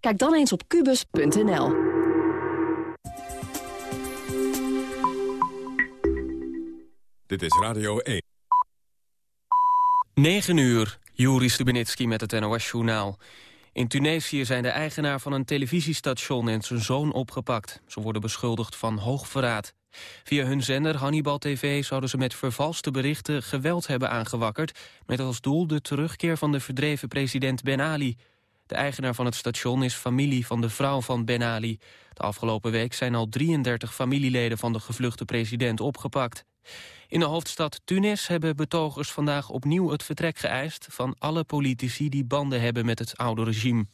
Kijk dan eens op kubus.nl. Dit is Radio 1. 9 uur, Juri Stubenitski met het NOS-journaal. In Tunesië zijn de eigenaar van een televisiestation en zijn zoon opgepakt. Ze worden beschuldigd van hoogverraad. Via hun zender Hannibal TV zouden ze met vervalste berichten geweld hebben aangewakkerd... met als doel de terugkeer van de verdreven president Ben Ali. De eigenaar van het station is familie van de vrouw van Ben Ali. De afgelopen week zijn al 33 familieleden van de gevluchte president opgepakt. In de hoofdstad Tunis hebben betogers vandaag opnieuw het vertrek geëist... van alle politici die banden hebben met het oude regime.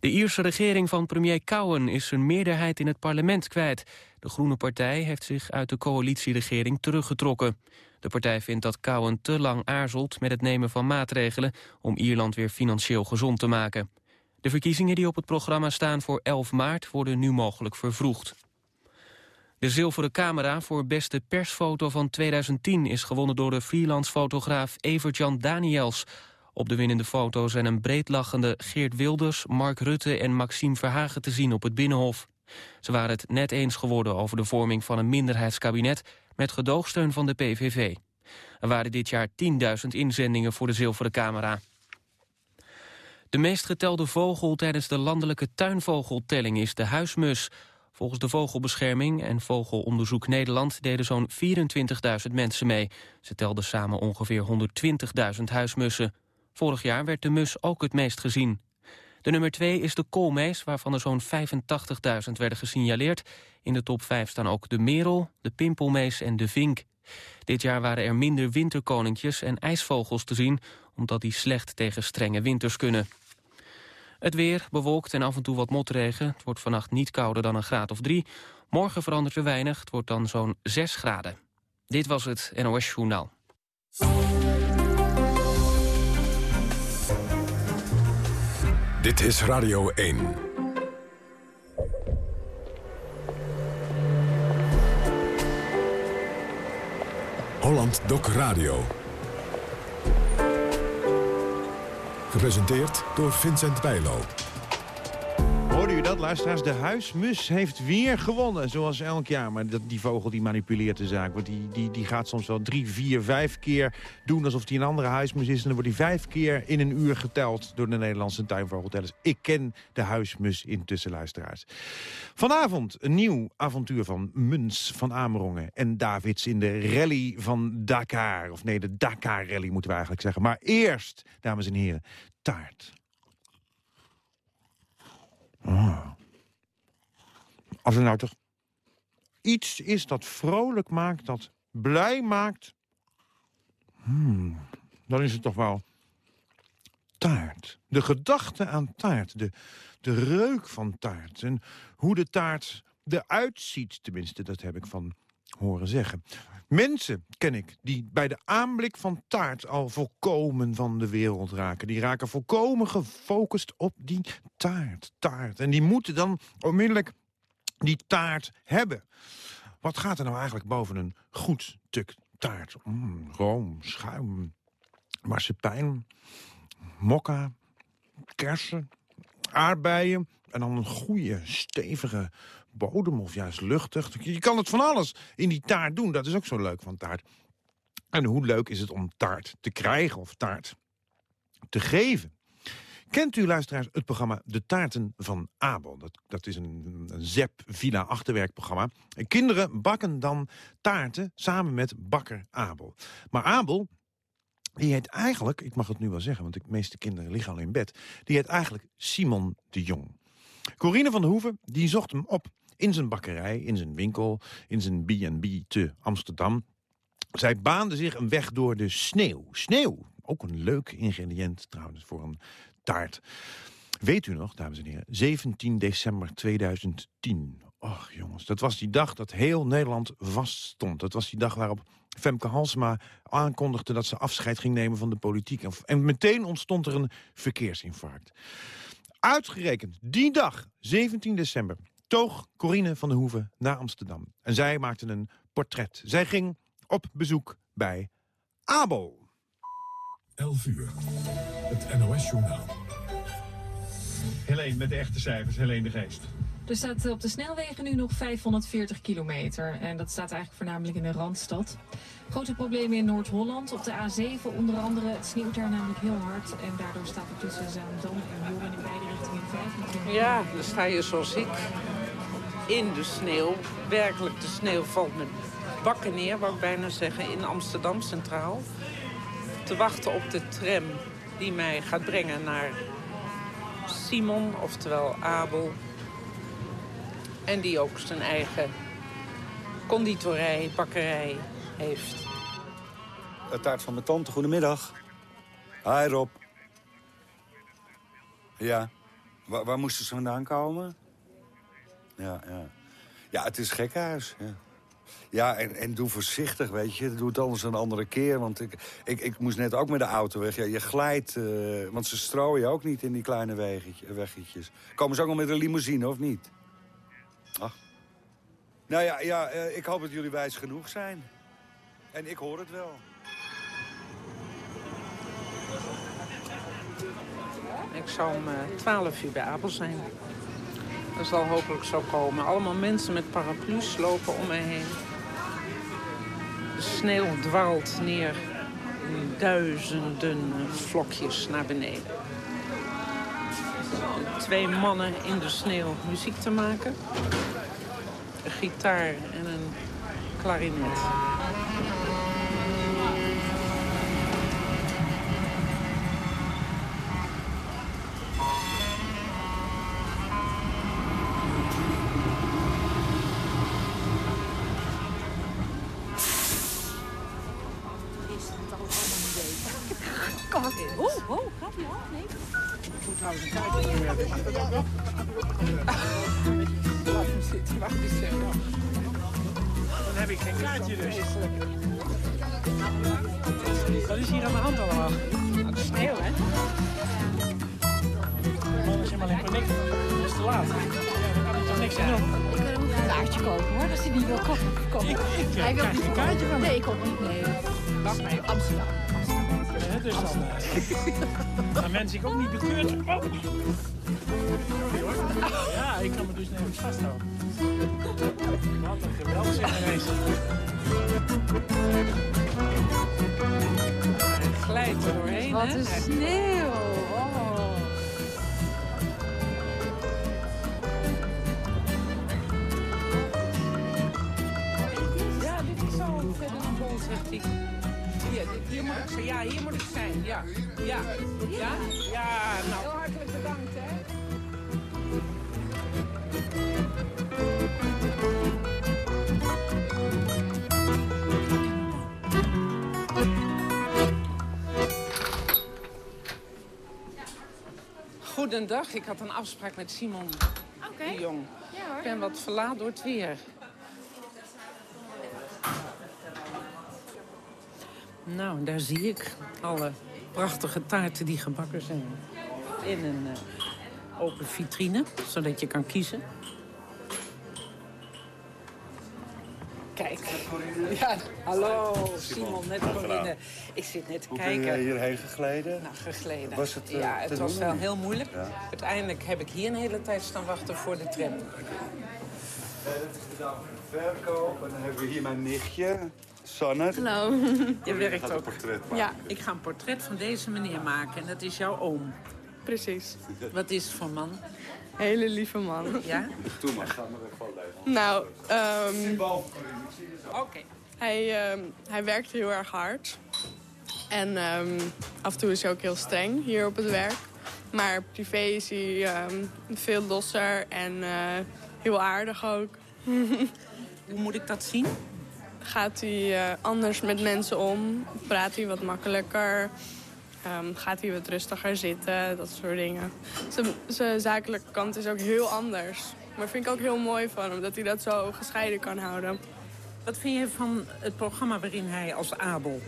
De Ierse regering van premier Cowen is zijn meerderheid in het parlement kwijt. De Groene Partij heeft zich uit de coalitieregering teruggetrokken. De partij vindt dat Cowen te lang aarzelt met het nemen van maatregelen... om Ierland weer financieel gezond te maken. De verkiezingen die op het programma staan voor 11 maart worden nu mogelijk vervroegd. De zilveren camera voor beste persfoto van 2010 is gewonnen door de freelance fotograaf Evert-Jan Daniels. Op de winnende foto zijn een breedlachende Geert Wilders, Mark Rutte en Maxime Verhagen te zien op het Binnenhof. Ze waren het net eens geworden over de vorming van een minderheidskabinet met gedoogsteun van de PVV. Er waren dit jaar 10.000 inzendingen voor de zilveren camera. De meest getelde vogel tijdens de landelijke tuinvogeltelling is de huismus. Volgens de Vogelbescherming en Vogelonderzoek Nederland deden zo'n 24.000 mensen mee. Ze telden samen ongeveer 120.000 huismussen. Vorig jaar werd de mus ook het meest gezien. De nummer 2 is de koolmees, waarvan er zo'n 85.000 werden gesignaleerd. In de top 5 staan ook de merel, de pimpelmees en de vink. Dit jaar waren er minder winterkoninkjes en ijsvogels te zien... omdat die slecht tegen strenge winters kunnen. Het weer bewolkt en af en toe wat motregen. Het wordt vannacht niet kouder dan een graad of drie. Morgen verandert er weinig. Het wordt dan zo'n 6 graden. Dit was het NOS Journaal. Dit is Radio 1. Holland Doc Radio. Gepresenteerd door Vincent Bijlo. Hoorde u dat, luisteraars? De huismus heeft weer gewonnen, zoals elk jaar. Maar dat, die vogel die manipuleert de zaak. Want die, die, die gaat soms wel drie, vier, vijf keer doen alsof hij een andere huismus is. En dan wordt hij vijf keer in een uur geteld door de Nederlandse tuinvogeltellers. Ik ken de huismus intussen, luisteraars. Vanavond een nieuw avontuur van Muns van Amerongen en Davids in de rally van Dakar. Of nee, de Dakar-rally moeten we eigenlijk zeggen. Maar eerst, dames en heren, taart. Ah. Als er nou toch iets is dat vrolijk maakt, dat blij maakt... Hmm, dan is het toch wel taart. De gedachte aan taart, de, de reuk van taart... en hoe de taart eruit ziet, tenminste, dat heb ik van horen zeggen. Mensen ken ik die bij de aanblik van taart al volkomen van de wereld raken. Die raken volkomen gefocust op die taart, taart. En die moeten dan onmiddellijk die taart hebben. Wat gaat er nou eigenlijk boven een goed stuk taart? Mm, room, schuim, marsepein, mokka, kersen, aardbeien... en dan een goede, stevige bodem of juist luchtig. Je kan het van alles in die taart doen. Dat is ook zo leuk van taart. En hoe leuk is het om taart te krijgen of taart te geven? Kent u, luisteraars, het programma De Taarten van Abel? Dat, dat is een, een ZEP-Villa-achterwerkprogramma. Kinderen bakken dan taarten samen met bakker Abel. Maar Abel, die heet eigenlijk, ik mag het nu wel zeggen... want de meeste kinderen liggen al in bed... die heet eigenlijk Simon de Jong. Corine van der Hoeven die zocht hem op in zijn bakkerij, in zijn winkel, in zijn B&B te Amsterdam. Zij baande zich een weg door de sneeuw. Sneeuw, ook een leuk ingrediënt trouwens voor een taart. Weet u nog, dames en heren, 17 december 2010. Och jongens, dat was die dag dat heel Nederland vaststond. Dat was die dag waarop Femke Halsema aankondigde dat ze afscheid ging nemen van de politiek. En meteen ontstond er een verkeersinfarct. Uitgerekend die dag, 17 december, toog Corine van der Hoeven naar Amsterdam. En zij maakte een portret. Zij ging op bezoek bij Abel. 11 uur, het NOS-journaal. Helene, met de echte cijfers, Helene de Geest. Er staat op de snelwegen nu nog 540 kilometer. En dat staat eigenlijk voornamelijk in de Randstad. Grote problemen in Noord-Holland. Op de A7 onder andere. Het sneeuwt daar namelijk heel hard. En daardoor staat er tussen Zaandam en Joren in beide richtingen 25 Ja, dan sta je zoals ik in de sneeuw. Werkelijk, de sneeuw valt met bakken neer, wou ik bijna zeggen, in Amsterdam Centraal. Te wachten op de tram die mij gaat brengen naar Simon, oftewel Abel. En die ook zijn eigen conditorij, bakkerij heeft. Het taart van mijn tante, goedemiddag. Hi Rob. Ja, waar, waar moesten ze vandaan komen? Ja, ja. Ja, het is gekkenhuis, ja. Ja, en, en doe voorzichtig, weet je. Doe het anders een andere keer. Want ik, ik, ik moest net ook met de auto weg. Ja, je glijdt, eh, want ze strooien ook niet in die kleine weggetjes. Komen ze ook nog met een limousine, of niet? Ach. Nou ja, ja eh, ik hoop dat jullie wijs genoeg zijn. En ik hoor het wel. Ik zou om eh, 12 uur bij Abel zijn. Dat zal hopelijk zo komen. Allemaal mensen met paraplu's lopen om mij heen. De sneeuw dwarrelt neer in duizenden vlokjes naar beneden. Twee mannen in de sneeuw muziek te maken. Een gitaar en een klarinet. Nergens vasthouden. Wat een geweld zeg ineens. Het glijdt er doorheen, Wat een sneeuw. Oh. Ja, dit is zo naar bol, zegt hij. Hier, dit- hier moet ik zijn. Ja, hier moet ik zijn. Ja, ja, ja, ja. Nou, Goedendag, ik had een afspraak met Simon de Jong. Ja hoor. Ik ben wat verlaat door het weer. Nou, daar zie ik alle prachtige taarten die gebakken zijn. In een eh, open vitrine, zodat je kan kiezen. Kijk. Ja, hallo Simon, net Corinne. Ik zit net te Hoe ben je kijken. hierheen gegleden? Nou, gegleden. Was het, eh, ja, te het was doen, wel heel moeilijk. Ja. Uiteindelijk heb ik hier een hele tijd staan wachten voor de tram. dit is de dame van de verkoop. En dan hebben we hier mijn nichtje, Sanne. Hallo. Je werkt ook. portret maken. Ja, Ik ga een portret van deze meneer maken en dat is jouw oom. precies. Wat is het voor man? Hele lieve man. Ja? Doe maar, ga maar gewoon leven. Nou, ehm, Oké. hij, ehm, hij werkt heel erg hard. En ehm, af en toe is hij ook heel streng hier op het werk. Maar privé is hij ehm, veel losser en eh, heel aardig ook. Hoe moet ik dat zien? Gaat hij eh, anders met mensen om? Praat hij wat makkelijker? Ehm, gaat hij wat rustiger zitten? Dat soort dingen. Zijn- Zijn zakelijke kant is ook heel anders. Maar vind ik ook heel mooi van hem, dat hij dat zo gescheiden kan houden. Wat vind je van het programma waarin hij als Abel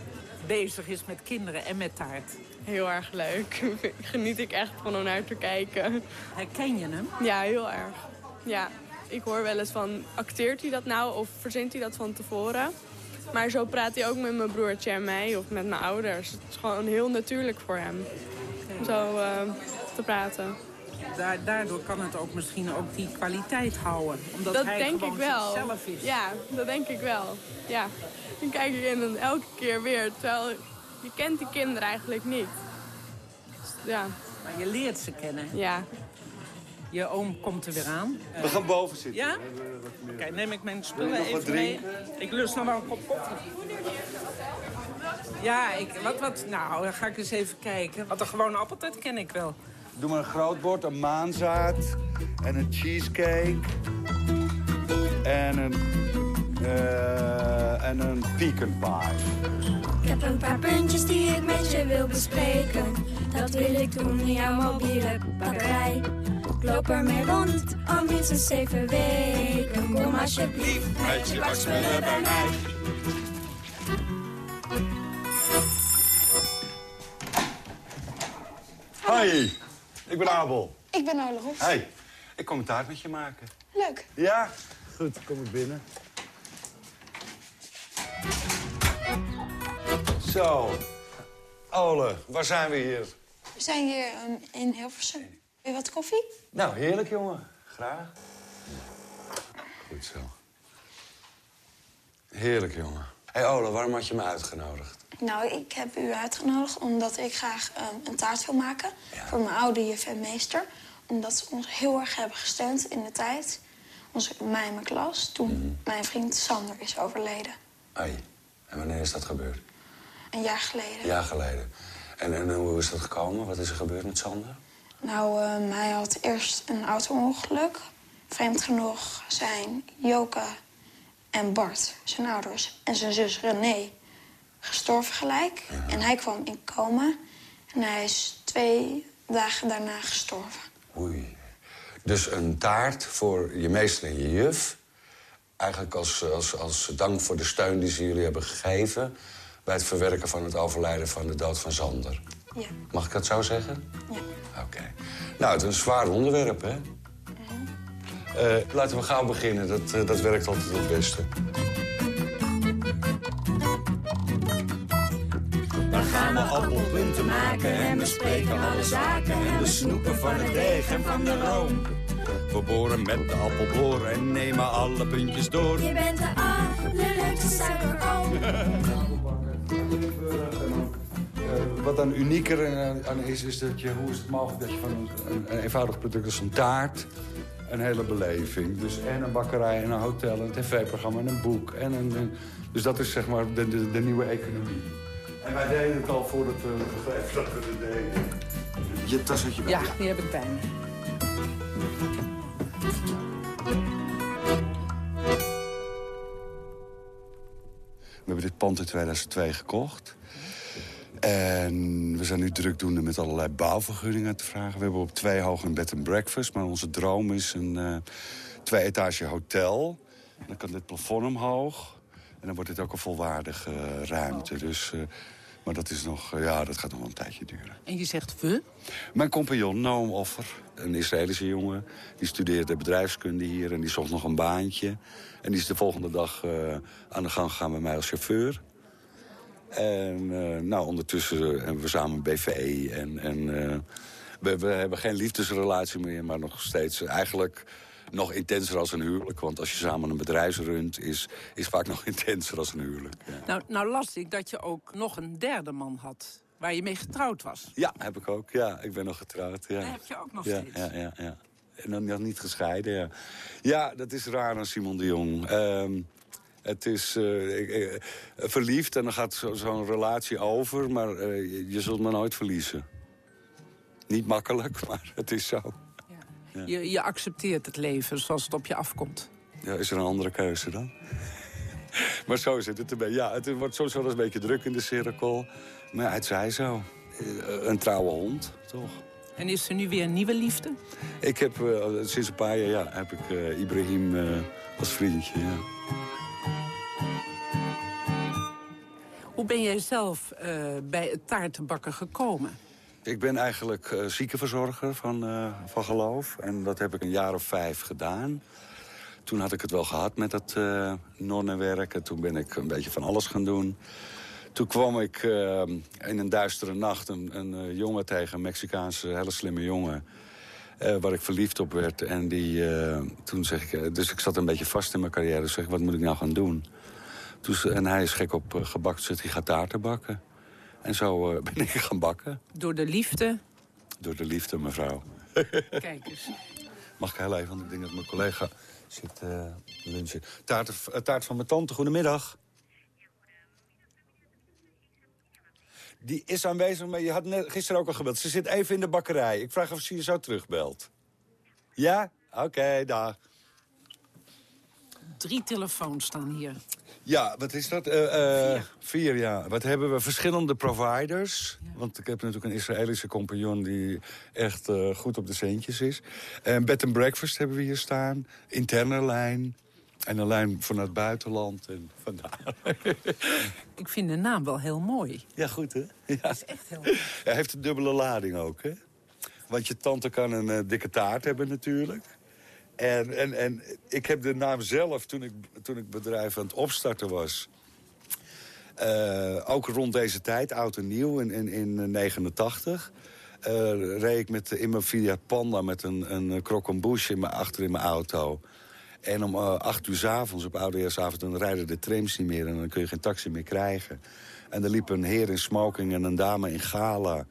bezig is met kinderen en met taart? Heel erg leuk. Geniet ik echt van om naar te kijken. Herken je hem? Ja, heel erg. Ja, ik hoor wel eens van, acteert hij dat nou of verzint hij dat van tevoren? Maar zo praat hij ook met mijn broertje en mij of met mijn ouders. Het is gewoon heel natuurlijk voor hem om zo eh, te praten. Daar, daardoor kan het ook misschien ook die kwaliteit houden. Omdat dat hij denk gewoon ik wel. zichzelf is. Ja, dat denk ik wel. Ja. Dan kijk ik en dan elke keer weer. Terwijl je kent die kinderen eigenlijk niet. Dus, ja. Maar je leert ze kennen. Ja. Je oom komt er weer aan. We gaan boven zitten. Ja? Oké, neem ik mijn spullen wat even mee. Ik lust nog wel een kop koffie. Ja, ik, wat, wat, nou, dan ga ik eens even kijken. Want een gewone appeltaart ken ik wel. Doe maar een groot bord, een maanzaad en een cheesecake. En een, eh en een pecan pie. Ik heb een paar puntjes die ik met je wil bespreken. Dat wil ik doen in jouw mobiele batterij. Loop ermee rond, al minstens zeven weken. Kom alsjeblieft met je bakspullen bij mij. Hoi, ik ben Abel. Ik ben Ola Roef. Hey, ik kom een taart met je maken. Leuk. Ja? Goed, kom ik binnen. Zo. Ole, waar zijn we hier? We zijn hier um, in Hilversum. Wil je wat koffie? Nou, heerlijk, jongen. Graag. Goed zo. Heerlijk, jongen. Hé, hey, Ole, waarom had je me uitgenodigd? Nou, ik heb u uitgenodigd omdat ik graag um, een taart wil maken... voor mijn oude juf en meester. Omdat ze ons heel erg hebben gesteund in de tijd. Onze, mij en mijn klas, toen mijn vriend Sander is overleden. Ai, en wanneer is dat gebeurd? Een jaar geleden. Een jaar geleden. En, en hoe is dat gekomen? Wat is er gebeurd met Sander? Nou, um, hij had eerst een auto-ongeluk. Vreemd genoeg zijn Joke en Bart, zijn ouders, en zijn zus René gestorven gelijk. En hij kwam in coma. En hij is twee dagen daarna gestorven. Oei. Dus een taart voor je meester en je juf. Eigenlijk als, als, als dank voor de steun die ze jullie hebben gegeven... bij het verwerken van het overlijden van de dood van Sander. Ja. Mag ik dat zo zeggen? Ja. Oké. Nou, het is een zwaar onderwerp, hè? Uh, laten we gauw beginnen. Dat, uh, dat werkt altijd het beste. Dan gaan we appelpunten maken en bespreken alle zaken. En we snoepen van het deeg en van de room. We boren met de appelboor en nemen alle puntjes door. Je bent de allerleukste suikeroom. Wat dan unieker aan is, is dat je, hoe is het mogelijk dat je van een, een, een eenvoudig product als een taart een hele beleving. Dus en een bakkerij en een hotel, een tv-programma en een boek. En een, een, dus dat is zeg maar de, de, de, nieuwe economie. En wij deden het al voordat we begrepen dat we het deden. Je tas had je bij Ja, die heb ik bij me. We hebben dit pand in 2002 gekocht. En we zijn nu drukdoende met allerlei bouwvergunningen te vragen. We hebben op twee hoog een bed and breakfast. Maar onze droom is een uh, twee-etage hotel. Dan kan dit plafond omhoog. En dan wordt dit ook een volwaardige uh, ruimte. Dus, uh, maar dat, is nog, ja, dat gaat nog wel een tijdje duren. En je zegt we? Mijn compagnon Noam Offer, een Israëlische jongen... die studeerde bedrijfskunde hier en die zocht nog een baantje. En die is de volgende dag aan de gang gegaan met mij als chauffeur. En uh, nou, ondertussen hebben we samen een BV. En, en uh, we, we, hebben geen liefdesrelatie meer, maar nog steeds eigenlijk nog intenser als een huwelijk. Want als je samen een bedrijf runt, is, is vaak nog intenser als een huwelijk. Ja. Nou, nou las ik dat je ook nog een derde man had, waar je mee getrouwd was. Ja, heb ik ook. Ja, ik ben nog getrouwd. Ja. Dat heb je ook nog ja, steeds. Ja, ja, ja. En dan nog niet gescheiden, ja. Ja, dat is raar aan Simon de Jong. Um, het is uh, uh, verliefd en dan gaat zo'n zo relatie over, maar uh, je, zult me nooit verliezen. Niet makkelijk, maar het is zo. Ja. Ja. Je, je, accepteert het leven zoals het op je afkomt. Ja, is er een andere keuze dan? maar zo zit het erbij. Ja, het wordt soms wel eens een beetje druk in de cirkel. Maar het zij zo. Een trouwe hond, toch? En is er nu weer een nieuwe liefde? Ik heb sinds een paar jaar ja, heb ik Ibrahim als vriendje, ja. Hoe ben jij zelf uh, bij het taartenbakken gekomen? Ik ben eigenlijk uh, ziekenverzorger van, uh, van geloof. En dat heb ik een jaar of vijf gedaan. Toen had ik het wel gehad met dat uh, nonnenwerk. En toen ben ik een beetje van alles gaan doen. Toen kwam ik in een duistere nacht een, een jongen tegen, een Mexicaanse hele slimme jongen. eh, waar ik verliefd op werd. En die, eh, toen zeg ik, eh, dus ik zat een beetje vast in mijn carrière. Dus zeg wat moet ik nou gaan doen? Ze- en hij is gek op uh, gebak, dus hij gaat taarten bakken. En zo eh, ben ik gaan bakken. Door de liefde. Door de liefde, mevrouw. Kijk eens. Mag ik heel even, want ik denk dat mijn collega zit eh lunchen. Taart, eh, taart van mijn tante, goedemiddag. Die is aanwezig, maar je had net, gisteren ook al gebeld. Ze zit even in de bakkerij. Ik vraag of ze je zo terugbelt. Ja? Oké, dag. Drie telefoons staan hier. Ja, wat is dat? Eh, eh, vier. ja. Wat hebben we? Verschillende providers. Want ik heb natuurlijk een Israëlische compagnon die echt eh, goed op de centjes is. En bed and breakfast hebben we hier staan. Interne lijn. En een lijn vanuit het buitenland. En vandaar. Ik vind de naam wel heel mooi. Ja, goed hè? Ja. Dat is echt heel mooi. Hij heeft een dubbele lading ook, hè? Want je tante kan een dikke taart hebben natuurlijk. En, en, en ik heb de naam zelf, toen ik, toen ik bedrijf aan het opstarten was... eh, ook rond deze tijd, oud en nieuw, in, in, in 89... eh, reed ik met, in mijn Fiat Panda met een, een croquembouche in achter in mijn auto. En om eh, acht uur 's avonds op oudejaarsavond... dan rijden de trams niet meer en dan kun je geen taxi meer krijgen. En er liep een heer in smoking en een dame in gala...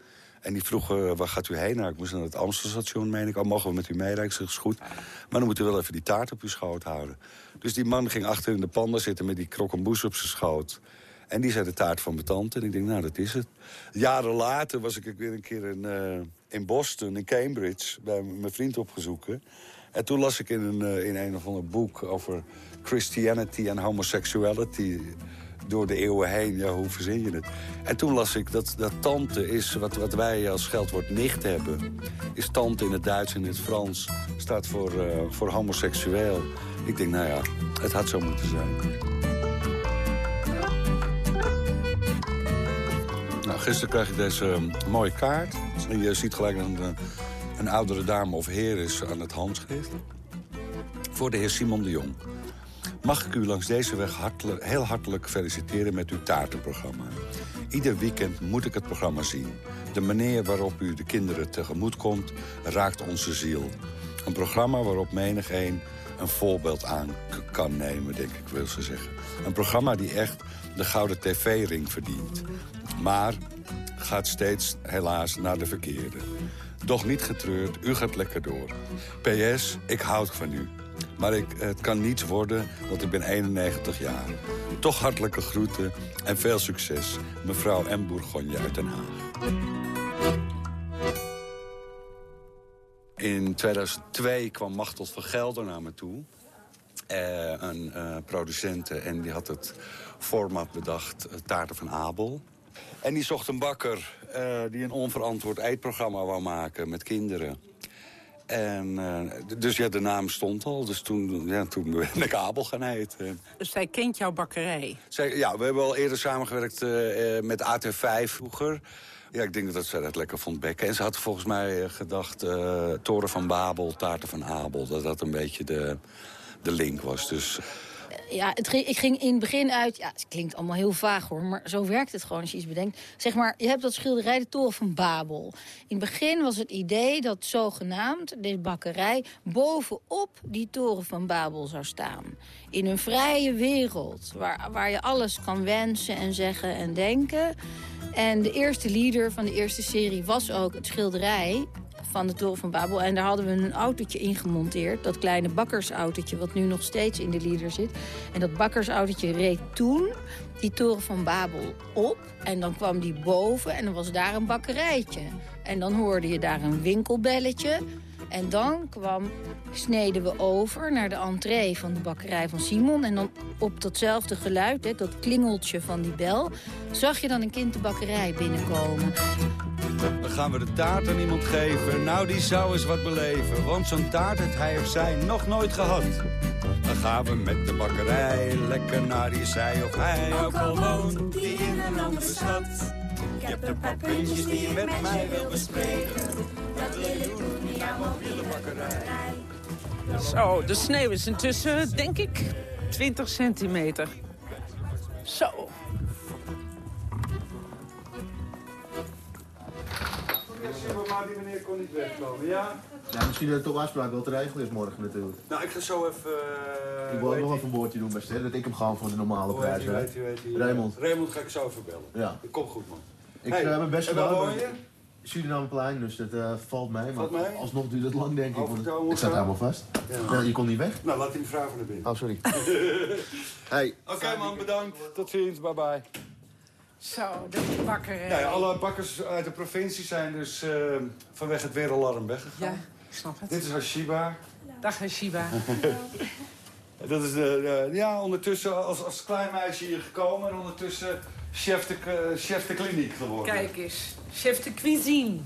En die vroeg, eh, waar gaat u heen? Nou, ik moest naar het Amstelstation, meen ik. Oh, mogen we met u meerijden? Ik zeg, is goed. Maar dan moet u wel even die taart op uw schoot houden. Dus die man ging achter in de panda zitten met die krokkenboes op zijn schoot. En die zei de taart van mijn tante. En ik denk, nou, dat is het. Jaren later was ik weer een keer in, eh, in Boston, in Cambridge... bij mijn vriend opgezoeken. En toen las ik in een, eh, in een of ander boek over Christianity en homosexuality door de eeuwen heen. Ja, hoe verzin je het? En toen las ik dat, dat tante is, wat, wat wij als scheldwoord nicht hebben... is tante in het Duits en in het Frans, staat voor, eh, voor homoseksueel. Ik denk, nou ja, het had zo moeten zijn. Nou, gisteren kreeg ik deze eh, mooie kaart. En je ziet gelijk dat een, een oudere dame of heer is aan het handschrift. Voor de heer Simon de Jong. Mag ik u langs deze weg hartelijk, heel hartelijk feliciteren met uw taartenprogramma. Ieder weekend moet ik het programma zien. De manier waarop u de kinderen tegemoet komt, raakt onze ziel. Een programma waarop menig een een voorbeeld aan kan nemen, denk ik, wil ze zeggen. Een programma die echt de gouden tv-ring verdient. Maar gaat steeds helaas naar de verkeerde. Doch niet getreurd, u gaat lekker door. PS, ik houd van u. Maar ik, het kan niets worden, want ik ben 91 jaar. Toch hartelijke groeten en veel succes. Mevrouw M. Bourgogne uit Den Haag. In 2002 kwam Machteld van Gelder naar me toe. Eh, een eh producente en die had het format bedacht, eh, Taarten van Abel. En die zocht een bakker eh, die een onverantwoord eetprogramma wou maken met kinderen. En, eh, dus ja, de naam stond al. Dus toen, ja, toen ben ik Abel gaan heten. Dus zij kent jouw bakkerij. Zij, ja, we hebben al eerder samengewerkt eh, met AT5 vroeger. Ja, ik denk dat zij dat lekker vond bekken. En ze had volgens mij gedacht... Toren van Babel, Taarten van Abel. Dat dat een beetje de, de link was. Dus Ja, ik ging in het begin uit... Ja, het klinkt allemaal heel vaag hoor, maar zo werkt het gewoon als je iets bedenkt. Zeg maar, je hebt dat schilderij de Toren van Babel. In het begin was het idee dat zogenaamd deze bakkerij... bovenop die Toren van Babel zou staan. In een vrije wereld, waar, waar je alles kan wensen en zeggen en denken. En de eerste leader van de eerste serie was ook het schilderij van de Toren van Babel. En daar hadden we een autootje in gemonteerd. Dat kleine bakkersautootje wat nu nog steeds in de leader zit. En dat bakkersautootje reed toen die Toren van Babel op. En dan kwam die boven en dan was daar een bakkerijtje. En dan hoorde je daar een winkelbelletje. En dan kwam, sneden we over naar de entree van de bakkerij van Simon. En dan op datzelfde geluid, hè, dat klingeltje van die bel... zag je dan een kind de bakkerij binnenkomen. Dan gaan we de taart aan iemand geven. Nou, die zou eens wat beleven. Want zo'n taart heeft hij of zij nog nooit gehad. Dan gaan we met de bakkerij lekker naar die zij of hij ook al woont. Die in een andere stad. Ik heb een paar puntjes die je met mij wil bespreken. Dat wil ik doen in jouw mobiele bakkerij. Zo, de sneeuw is intussen, denk ik, 20 centimeter. Zo. Maar die meneer kon niet wegkomen, ja? Ja, misschien dat het op afspraak wel te regelen is morgen natuurlijk. Nou, ik ga zo even... eh, ik wil ook nog even een woordje doen bij Ster, dat ik hem gewoon voor de normale prijs hij? Raymond. Raymond ga ik zo even bellen. Ja. Dat komt goed, man. Ik Hey, eh, heb mijn best gedaan. Surinameplein, dus dat eh, valt. Maar Valt mee? alsnog duurt het lang, denk ik. ik zo? helemaal vast. Ja. Ja, je kon niet weg. Nou, laat die mevrouw van naar binnen. Oh, sorry. hey. Oké man, bedankt. Tot ziens, bye bye. Zo, de bakkerij. Nou ja, alle bakkers uit de provincie zijn dus eh, vanwege het weeralarm weggegaan. Ja, ik snap het. Dit is Hashiba. Dag, Hashiba. Dat is de, de- ja, ondertussen als, als klein meisje hier gekomen en ondertussen chef de, eh, chef de kliniek geworden. Kijk eens, chef de cuisine.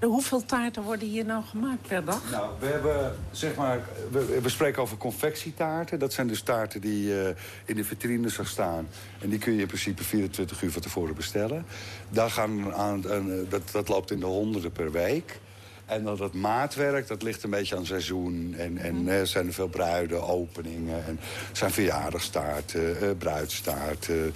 Hoeveel taarten worden hier nou gemaakt per dag? Nou, we hebben, zeg maar, we, we spreken over confectietaarten. Dat zijn dus taarten die je in de vitrine zag staan. En die kun je in principe 24 uur van tevoren bestellen. Daar gaan aan, aan- dat, dat loopt in de honderden per week. En dat maatwerk, dat ligt een beetje aan seizoen. En, en eh, er zijn er veel bruiden, openingen. En er zijn verjaardagstaarten, eh, bruidstaarten,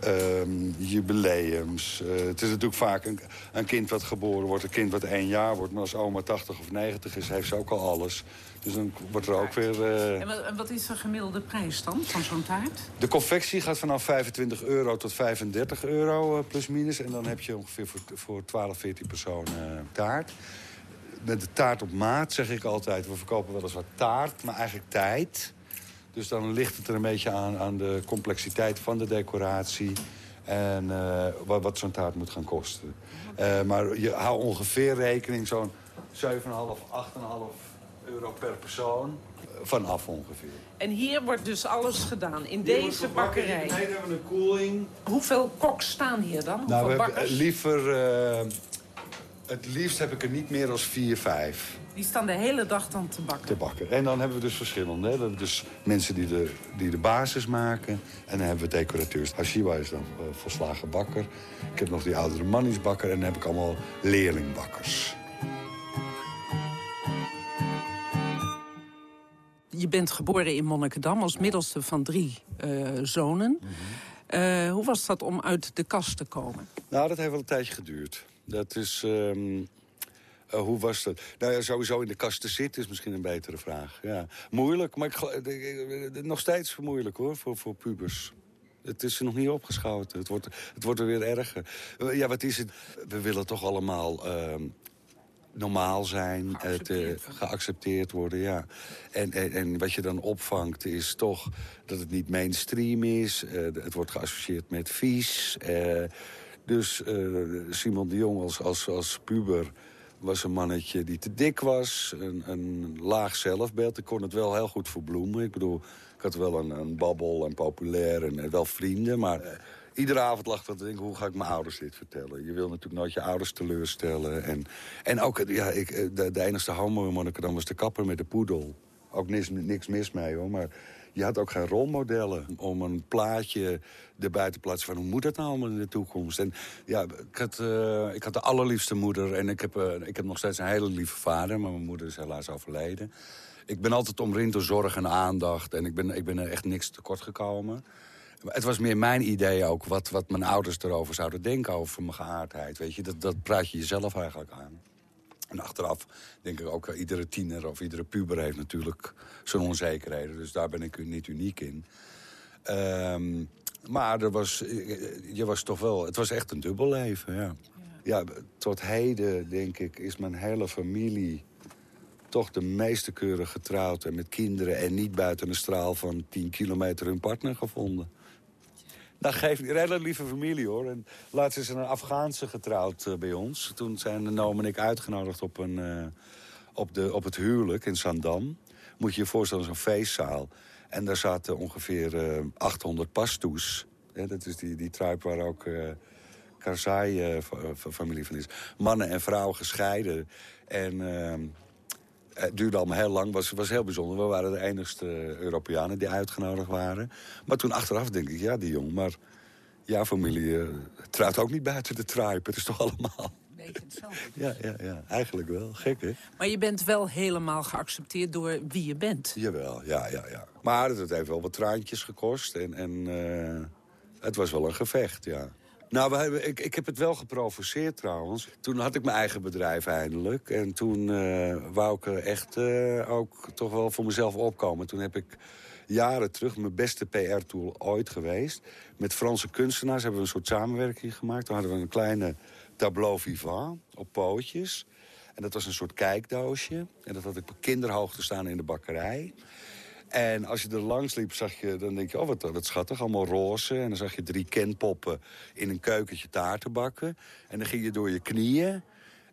ehm, jubileums. Eh, het is natuurlijk vaak een, een kind wat geboren wordt, een kind wat één jaar wordt. Maar als oma 80 of 90 is, heeft ze ook al alles. Dus dan wordt er ook weer... eh, En wat, is de gemiddelde prijs dan van zo'n taart? de confectie gaat vanaf 25 euro tot 35 euro, plus minus. En dan heb je ongeveer voor, voor 12, 14 personen taart. Met de taart op maat zeg ik altijd... we verkopen wel eens wat taart, maar eigenlijk tijd. Dus dan ligt het er een beetje aan, aan de complexiteit van de decoratie... en eh, wat, wat zo'n taart moet gaan kosten. Eh, maar je houdt ongeveer rekening zo'n 7,5, 8,5 euro per persoon... eh, vanaf ongeveer. En hier wordt dus alles gedaan, in Hier deze bakkerij. beneden hebben we een koeling. Hoeveel koks staan hier dan? Hoeveel Nou, we bakkers? liever... eh, het liefst heb ik er niet meer dan vier, vijf Die staan de hele dag dan te bakken. te bakken. En dan hebben we dus verschillende. Hè. We hebben dus mensen die de, die de basis maken. En dan hebben we decorateurs. Hashiba is dan eh, volslagen bakker. Ik heb nog die oudere manniesbakker. En dan heb ik allemaal leerlingbakkers. Je bent geboren in Monnikendam als middelste van drie eh, zonen. Eh, hoe was dat om uit de kast te komen? Nou, dat heeft wel een tijdje geduurd. Dat is... ehm, eh, hoe was dat? Nou ja, sowieso in de kast te zitten is misschien een betere vraag. Ja. Moeilijk, maar ik, eh, eh, nog steeds moeilijk hoor, voor, voor pubers. Het is nog niet opgeschoten. Het wordt, het wordt er weer erger. Ja, wat is het? We willen toch allemaal ehm, normaal zijn, het, eh, geaccepteerd worden, ja. En, en, en wat je dan opvangt is toch dat het niet mainstream is. Het wordt geassocieerd met vies. Eh, dus eh, Simon de Jong als, als, als puber was een mannetje die te dik was. Een, een laag zelfbeeld. Ik kon het wel heel goed verbloemen. Ik bedoel, ik had wel een, een babbel en populair en, en wel vrienden. Maar eh, iedere avond lag dat te denken, hoe ga ik mijn ouders dit vertellen? Je wil natuurlijk nooit je ouders teleurstellen. En, en ook, eh, ja, ik, eh, de, de enige homo in Monnikendam was de kapper met de poedel. Ook niks, niks mis mee, hoor. Maar je had ook geen rolmodellen om een plaatje erbij te plaatsen van hoe moet dat nou allemaal in de toekomst. En ja, ik had, eh, ik had de allerliefste moeder en ik heb, eh, ik heb nog steeds een hele lieve vader, maar mijn moeder is helaas overleden. Ik ben altijd omringd door zorg en aandacht en ik ben, ik ben er echt niks tekort gekomen. Het was meer mijn idee ook, wat, wat mijn ouders erover zouden denken over mijn geaardheid. Weet je, dat, dat praat je jezelf eigenlijk aan. En achteraf denk ik ook, eh, iedere tiener of iedere puber heeft natuurlijk zijn onzekerheden. Dus daar ben ik niet uniek in. Ehm, maar er was, eh, je was toch wel, het was echt een dubbel leven, ja. Ja, tot heden, denk ik, is mijn hele familie toch de meeste keuren getrouwd en met kinderen... en niet buiten een straal van 10 kilometer hun partner gevonden. Dat geeft een hele lieve familie, hoor. En laatst is er een Afghaanse getrouwd eh, bij ons. Toen zijn Noam en ik uitgenodigd op, een, eh, op, de, op het huwelijk in Zandam. Moet je je voorstellen, zo'n feestzaal. En daar zaten ongeveer eh 800 pastoes. Hè, dat is die, die tribe waar ook eh Karzai-familie van is. Mannen en vrouwen gescheiden. En... ehm, het duurde allemaal heel lang, was, was heel bijzonder. We waren de enigste Europeanen die uitgenodigd waren. Maar toen achteraf denk ik, ja, die jong, maar jouw familie eh, trouwt ook niet buiten de tribe. Het is toch allemaal... Beetje hetzelfde. Ja, ja, ja, eigenlijk wel. Gek, hè? Maar je bent wel helemaal geaccepteerd door wie je bent. Jawel, ja, ja, ja. Maar het heeft wel wat traantjes gekost en, en eh, het was wel een gevecht, ja. Nou, we hebben, ik, ik heb het wel geprovoceerd trouwens. Toen had ik mijn eigen bedrijf eindelijk. En toen eh, wou ik er echt eh, ook toch wel voor mezelf opkomen. Toen heb ik jaren terug mijn beste PR-tool ooit geweest. Met Franse kunstenaars hebben we een soort samenwerking gemaakt. Toen hadden we een kleine tableau vivant op pootjes. En dat was een soort kijkdoosje. En dat had ik op kinderhoogte staan in de bakkerij. En als je er langs liep, zag je, dan denk je, oh wat, wat schattig, allemaal roze. En dan zag je drie kenpoppen in een keukentje taarten bakken. En dan ging je door je knieën.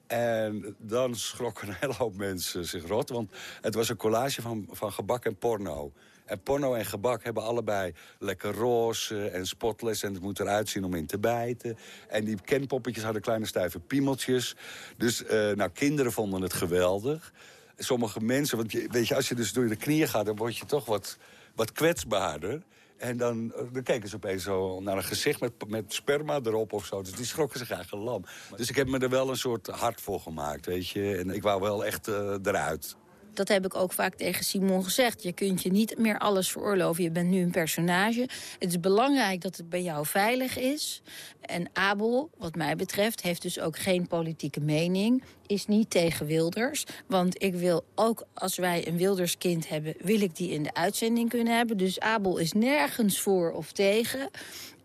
En dan schrokken een hele hoop mensen zich rot. Want het was een collage van, van gebak en porno. En porno en gebak hebben allebei lekker roze en spotless... en het moet eruit zien om in te bijten. En die kenpoppetjes hadden kleine stijve piemeltjes. Dus uh, nou, kinderen vonden het geweldig. Sommige mensen, want je, weet je, als je dus door de knieën gaat... dan word je toch wat, wat kwetsbaarder. En dan, eh, dan keken ze opeens zo naar een gezicht met, met sperma erop of zo. Dus die schrokken zich eigenlijk lam. Dus ik heb me er wel een soort hart voor gemaakt, weet je. En ik wou wel echt uh, eruit dat heb ik ook vaak tegen Simon gezegd. Je kunt je niet meer alles veroorloven. Je bent nu een personage. Het is belangrijk dat het bij jou veilig is. En Abel, wat mij betreft, heeft dus ook geen politieke mening. Is niet tegen Wilders. Want ik wil ook, als wij een Wilderskind hebben... wil ik die in de uitzending kunnen hebben. Dus Abel is nergens voor of tegen.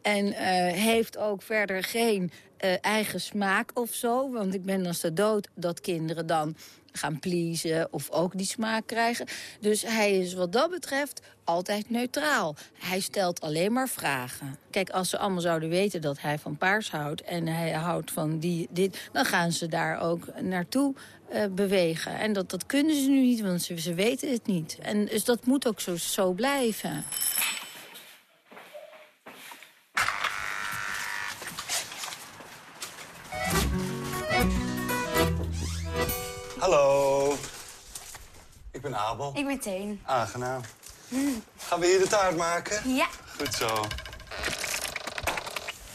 En uh, heeft ook verder geen uh, eigen smaak of zo. Want ik ben als de dood dat kinderen dan gaan pleasen of ook die smaak krijgen. Dus hij is wat dat betreft altijd neutraal. Hij stelt alleen maar vragen. Kijk, als ze allemaal zouden weten dat hij van paars houdt... en hij houdt van die, dit, dan gaan ze daar ook naartoe uh, bewegen. En dat, dat kunnen ze nu niet, want ze, ze weten het niet. En dus dat moet ook zo, zo blijven. Hallo. Ik ben Abel. Ik ben Teen. Aangenaam. Gaan we hier de taart maken? Ja. Goed zo.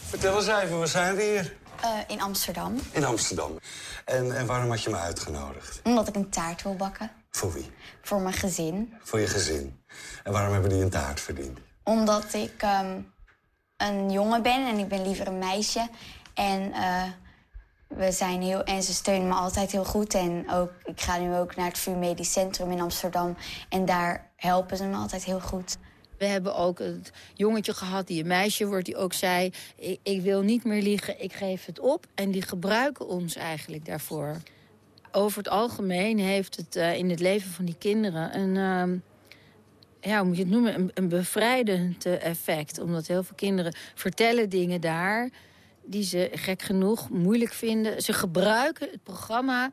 Vertel eens even, waar zijn we hier? Uh, in Amsterdam. In Amsterdam. En, en waarom had je me uitgenodigd? Omdat ik een taart wil bakken. Voor wie? Voor mijn gezin. Voor je gezin. En waarom hebben die een taart verdiend? Omdat ik um, een jongen ben en ik ben liever een meisje. En uh, we zijn heel, en ze steunen me altijd heel goed. En ook, ik ga nu ook naar het VU Medisch Centrum in Amsterdam. En daar helpen ze me altijd heel goed. We hebben ook het jongetje gehad die een meisje wordt, die ook zei... Ik, ik, wil niet meer liegen, ik geef het op. En die gebruiken ons eigenlijk daarvoor. Over het algemeen heeft het uh, in het leven van die kinderen... een, uh, ja, moet je het noemen, een, een bevrijdend effect. Omdat heel veel kinderen vertellen dingen daar die ze gek genoeg moeilijk vinden. Ze gebruiken het programma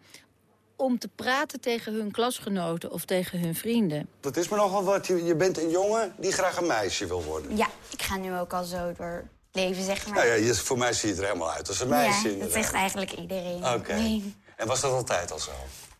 om te praten tegen hun klasgenoten of tegen hun vrienden. Dat is me nogal wat. Je, je bent een jongen die graag een meisje wil worden. Ja, ik ga nu ook al zo door leven, zeg maar. Nou ja, voor mij zie je er helemaal uit als een meisje. Ja, dat zegt eigenlijk iedereen. Oké. Okay. Nee. En was dat altijd al zo?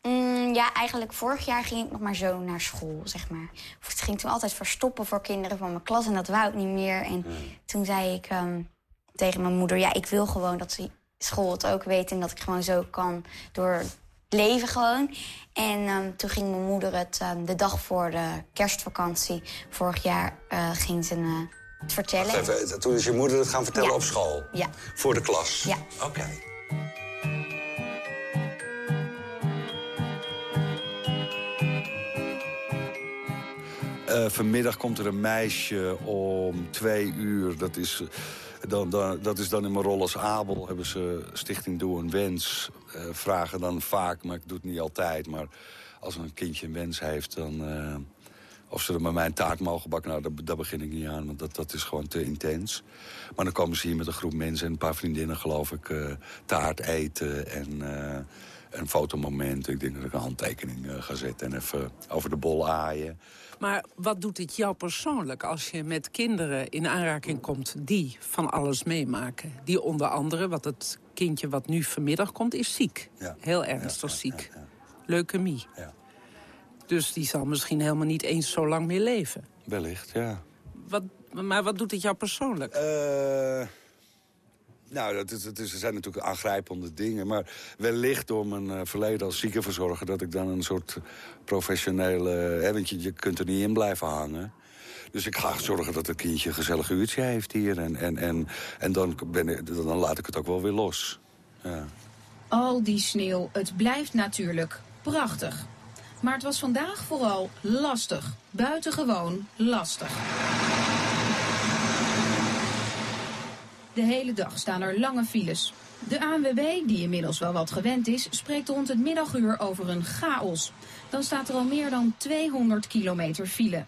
Mm, ja, eigenlijk vorig jaar ging ik nog maar zo naar school, zeg maar. Of ik ging toen altijd verstoppen voor kinderen van mijn klas en dat wou ik niet meer. En hmm. toen zei ik... Um, tegen mijn moeder... ja, ik wil gewoon dat ze school het ook weet... en dat ik gewoon zo kan door leven gewoon. En um, toen ging mijn moeder het um, de dag voor de kerstvakantie... vorig jaar uh, ging ze uh, het vertellen. Even, toen is je moeder het gaan vertellen ja. op school? Ja. Voor de klas? Ja. Oké. Okay. Uh, vanmiddag komt er een meisje om twee uur. Dat is... Dan, dan, dat is dan in mijn rol als Abel. Hebben ze Stichting Doe een Wens. Uh, vragen dan vaak, maar ik doe het niet altijd. Maar als een kindje een wens heeft, dan... Uh, of ze er met mij een taart mogen bakken, nou, daar, begin ik niet aan. Want dat, dat is gewoon te intens. Maar dan komen ze hier met een groep mensen en een paar vriendinnen, geloof ik... Uh, taart eten en een fotomoment. Ik denk dat ik een handtekening ga zetten en even over de bol aaien. Maar wat doet het jou persoonlijk als je met kinderen in aanraking komt... die van alles meemaken? Die onder andere, wat het kindje wat nu vanmiddag komt, is ziek. Ja. Heel ernstig ja, ziek. Ja, Leukemie. Dus die zal misschien helemaal niet eens zo lang meer leven. Wellicht, ja. Wat, maar wat doet het jou persoonlijk? Uh... Nou, dat is, dat is, er zijn natuurlijk aangrijpende dingen. Maar wellicht door mijn uh, verleden als ziekenverzorger... dat ik dan een soort professionele... Hè, je kunt er niet in blijven hangen. Dus ik ga zorgen dat het kindje een gezellig uurtje heeft hier. En, en, en, en dan, ben ik, dan laat ik het ook wel weer los. Ja. Al die sneeuw, het blijft natuurlijk prachtig. Maar het was vandaag vooral lastig. Buitengewoon lastig. De hele dag staan er lange files. De ANWB, die inmiddels wel wat gewend is, spreekt rond het middaguur over een chaos. Dan staat er al meer dan 200 kilometer file.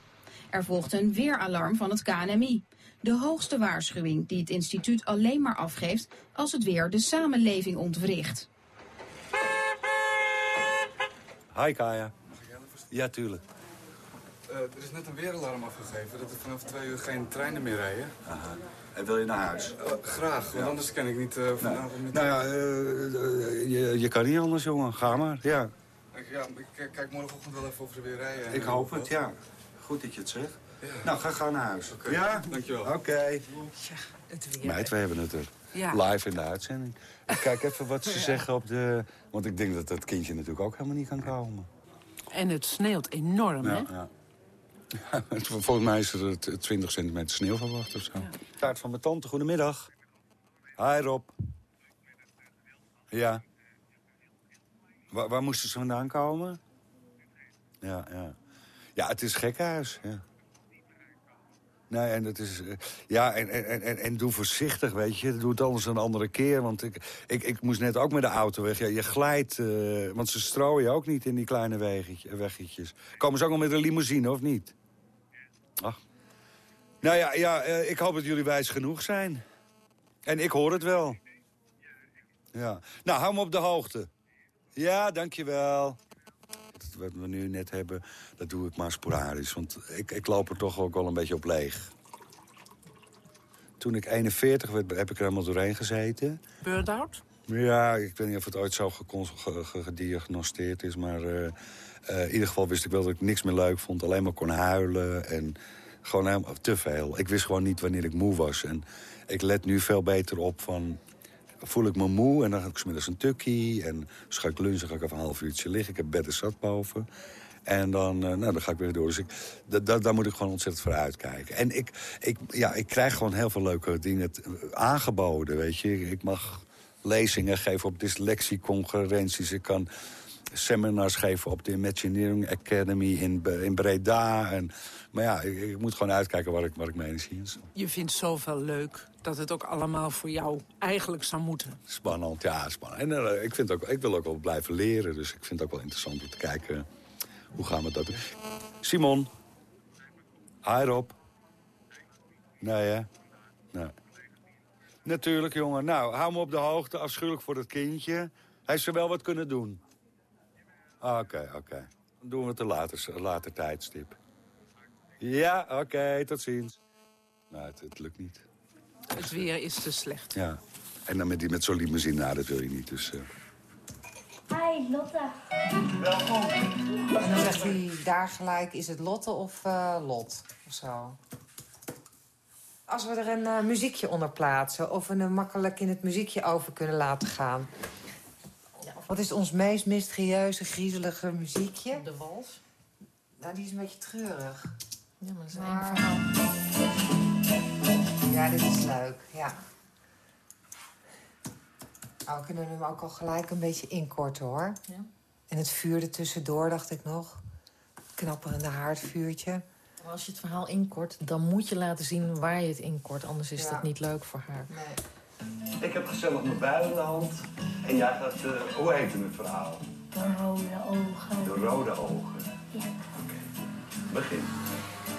Er volgt een weeralarm van het KNMI. De hoogste waarschuwing die het instituut alleen maar afgeeft als het weer de samenleving ontwricht. Hi Kaya. Ja, tuurlijk. Eh, er is net een weeralarm afgegeven dat er vanaf twee uur geen treinen meer rijden. Aha. En wil je naar huis? Eh, graag, want anders kan ik niet eh, vanavond met... Nou ja, eh, eh, je, je kan niet anders, jongen. Ga maar, ja. Ik, ja, ik kijk morgenochtend wel even of ze weer rijden. Ik hoop het, ja. Goed dat je het zegt. Nou, ga gauw naar huis. Ja? Dankjewel. Oké. Het weer. Meid, we hebben het er. Ja. Live in de uitzending. Ik kijk even wat ze zeggen op de... Want ik denk dat dat kindje natuurlijk ook helemaal niet kan komen. En het sneeuwt enorm, hè? Volgens mij is er t- 20 centimeter sneeuw verwacht of zo. Taart van mijn tante, goedemiddag. Hi Rob. Ja. Waar, waar moesten ze vandaan komen? Ja, ja. Ja, het is gekkenhuis, ja. Nee, en het is... eh, Ja, en, en, en, en doe voorzichtig, weet je. Doe het anders een andere keer. Want ik, ik, ik moest net ook met de auto weg. Ja, je glijdt, eh, want ze strooien ook niet in die kleine weggetjes. Komen ze ook nog met een limousine, of niet? Ach. Nou ja, ja eh, ik hoop dat jullie wijs genoeg zijn. En ik hoor het wel. Ja. Nou, hou me op de hoogte. Ja, dankjewel. Wat we nu net hebben, dat doe ik maar sporadisch. Want ik, ik loop er toch ook wel een beetje op leeg. Toen ik 41 werd, heb ik er helemaal doorheen gezeten. Burn-out? Ja, ik weet niet of het ooit zo gecon- ge- ge- gediagnosteerd is. Maar eh, eh, in ieder geval wist ik wel dat ik niks meer leuk vond. Alleen maar kon huilen en gewoon helemaal te veel. Ik wist gewoon niet wanneer ik moe was. En ik let nu veel beter op van... Voel ik me moe en dan ga ik smiddags een tukkie. En als ga ik lunchen, ga ik even een half uurtje liggen. Ik heb bedden zat boven. En dan, eh, nou, dan ga ik weer door. Dus ik, da, da- daar moet ik gewoon ontzettend voor uitkijken. En ik, ik, ja, ik krijg gewoon heel veel leuke dingen aangeboden, weet je. Ik mag lezingen geven op dyslexieconferenties. Ik kan seminars geven op de Imagineering Academy in, in Breda. En, maar ja, ik, ik moet gewoon uitkijken waar ik, waar ik mijn energie. Je vindt zoveel leuk dat het ook allemaal voor jou eigenlijk zou moeten. Spannend, ja, spannend. En eh, ik, vind ook, ik wil ook wel blijven leren. Dus ik vind het ook wel interessant om te kijken... hoe gaan we dat doen. Simon. Hi Rob. Nee, hè? Nee. Natuurlijk, jongen. Nou, hou me op de hoogte. Afschuwelijk voor dat kindje. Hij zou wel wat kunnen doen. Oké, oké. Dan doen we het een later, later tijdstip. Ja, oké, tot ziens. Nou, het, het lukt niet. Het weer is te slecht. Ja. En dan met, die, met zo'n limousine, nou, dat wil je niet. Dus, eh. Hi, Lotte. Welkom. En dan zegt hij daar gelijk, is het Lotte of eh, Lot? Of zo. Als we er een eh, muziekje onder plaatsen... of we hem makkelijk in het muziekje over kunnen laten gaan. Wat is ons meest mysterieuze, griezelige muziekje? De wals. Nou, die is een beetje treurig. Ja, maar dat is een Maar- verhaal. Ja, dit is leuk, ja. Oh, we kunnen hem ook al gelijk een beetje inkorten, hoor. Ja. En het vuur er tussendoor, dacht ik nog. Knapperende haardvuurtje. Maar als je het verhaal inkort, dan moet je laten zien waar je het inkort. Anders is Ja. dat niet leuk voor haar. Ik heb gezellig mijn bui in de hand. En jij gaat, eh, hoe heet het verhaal? De rode ogen. De rode ogen. Ja. Begin.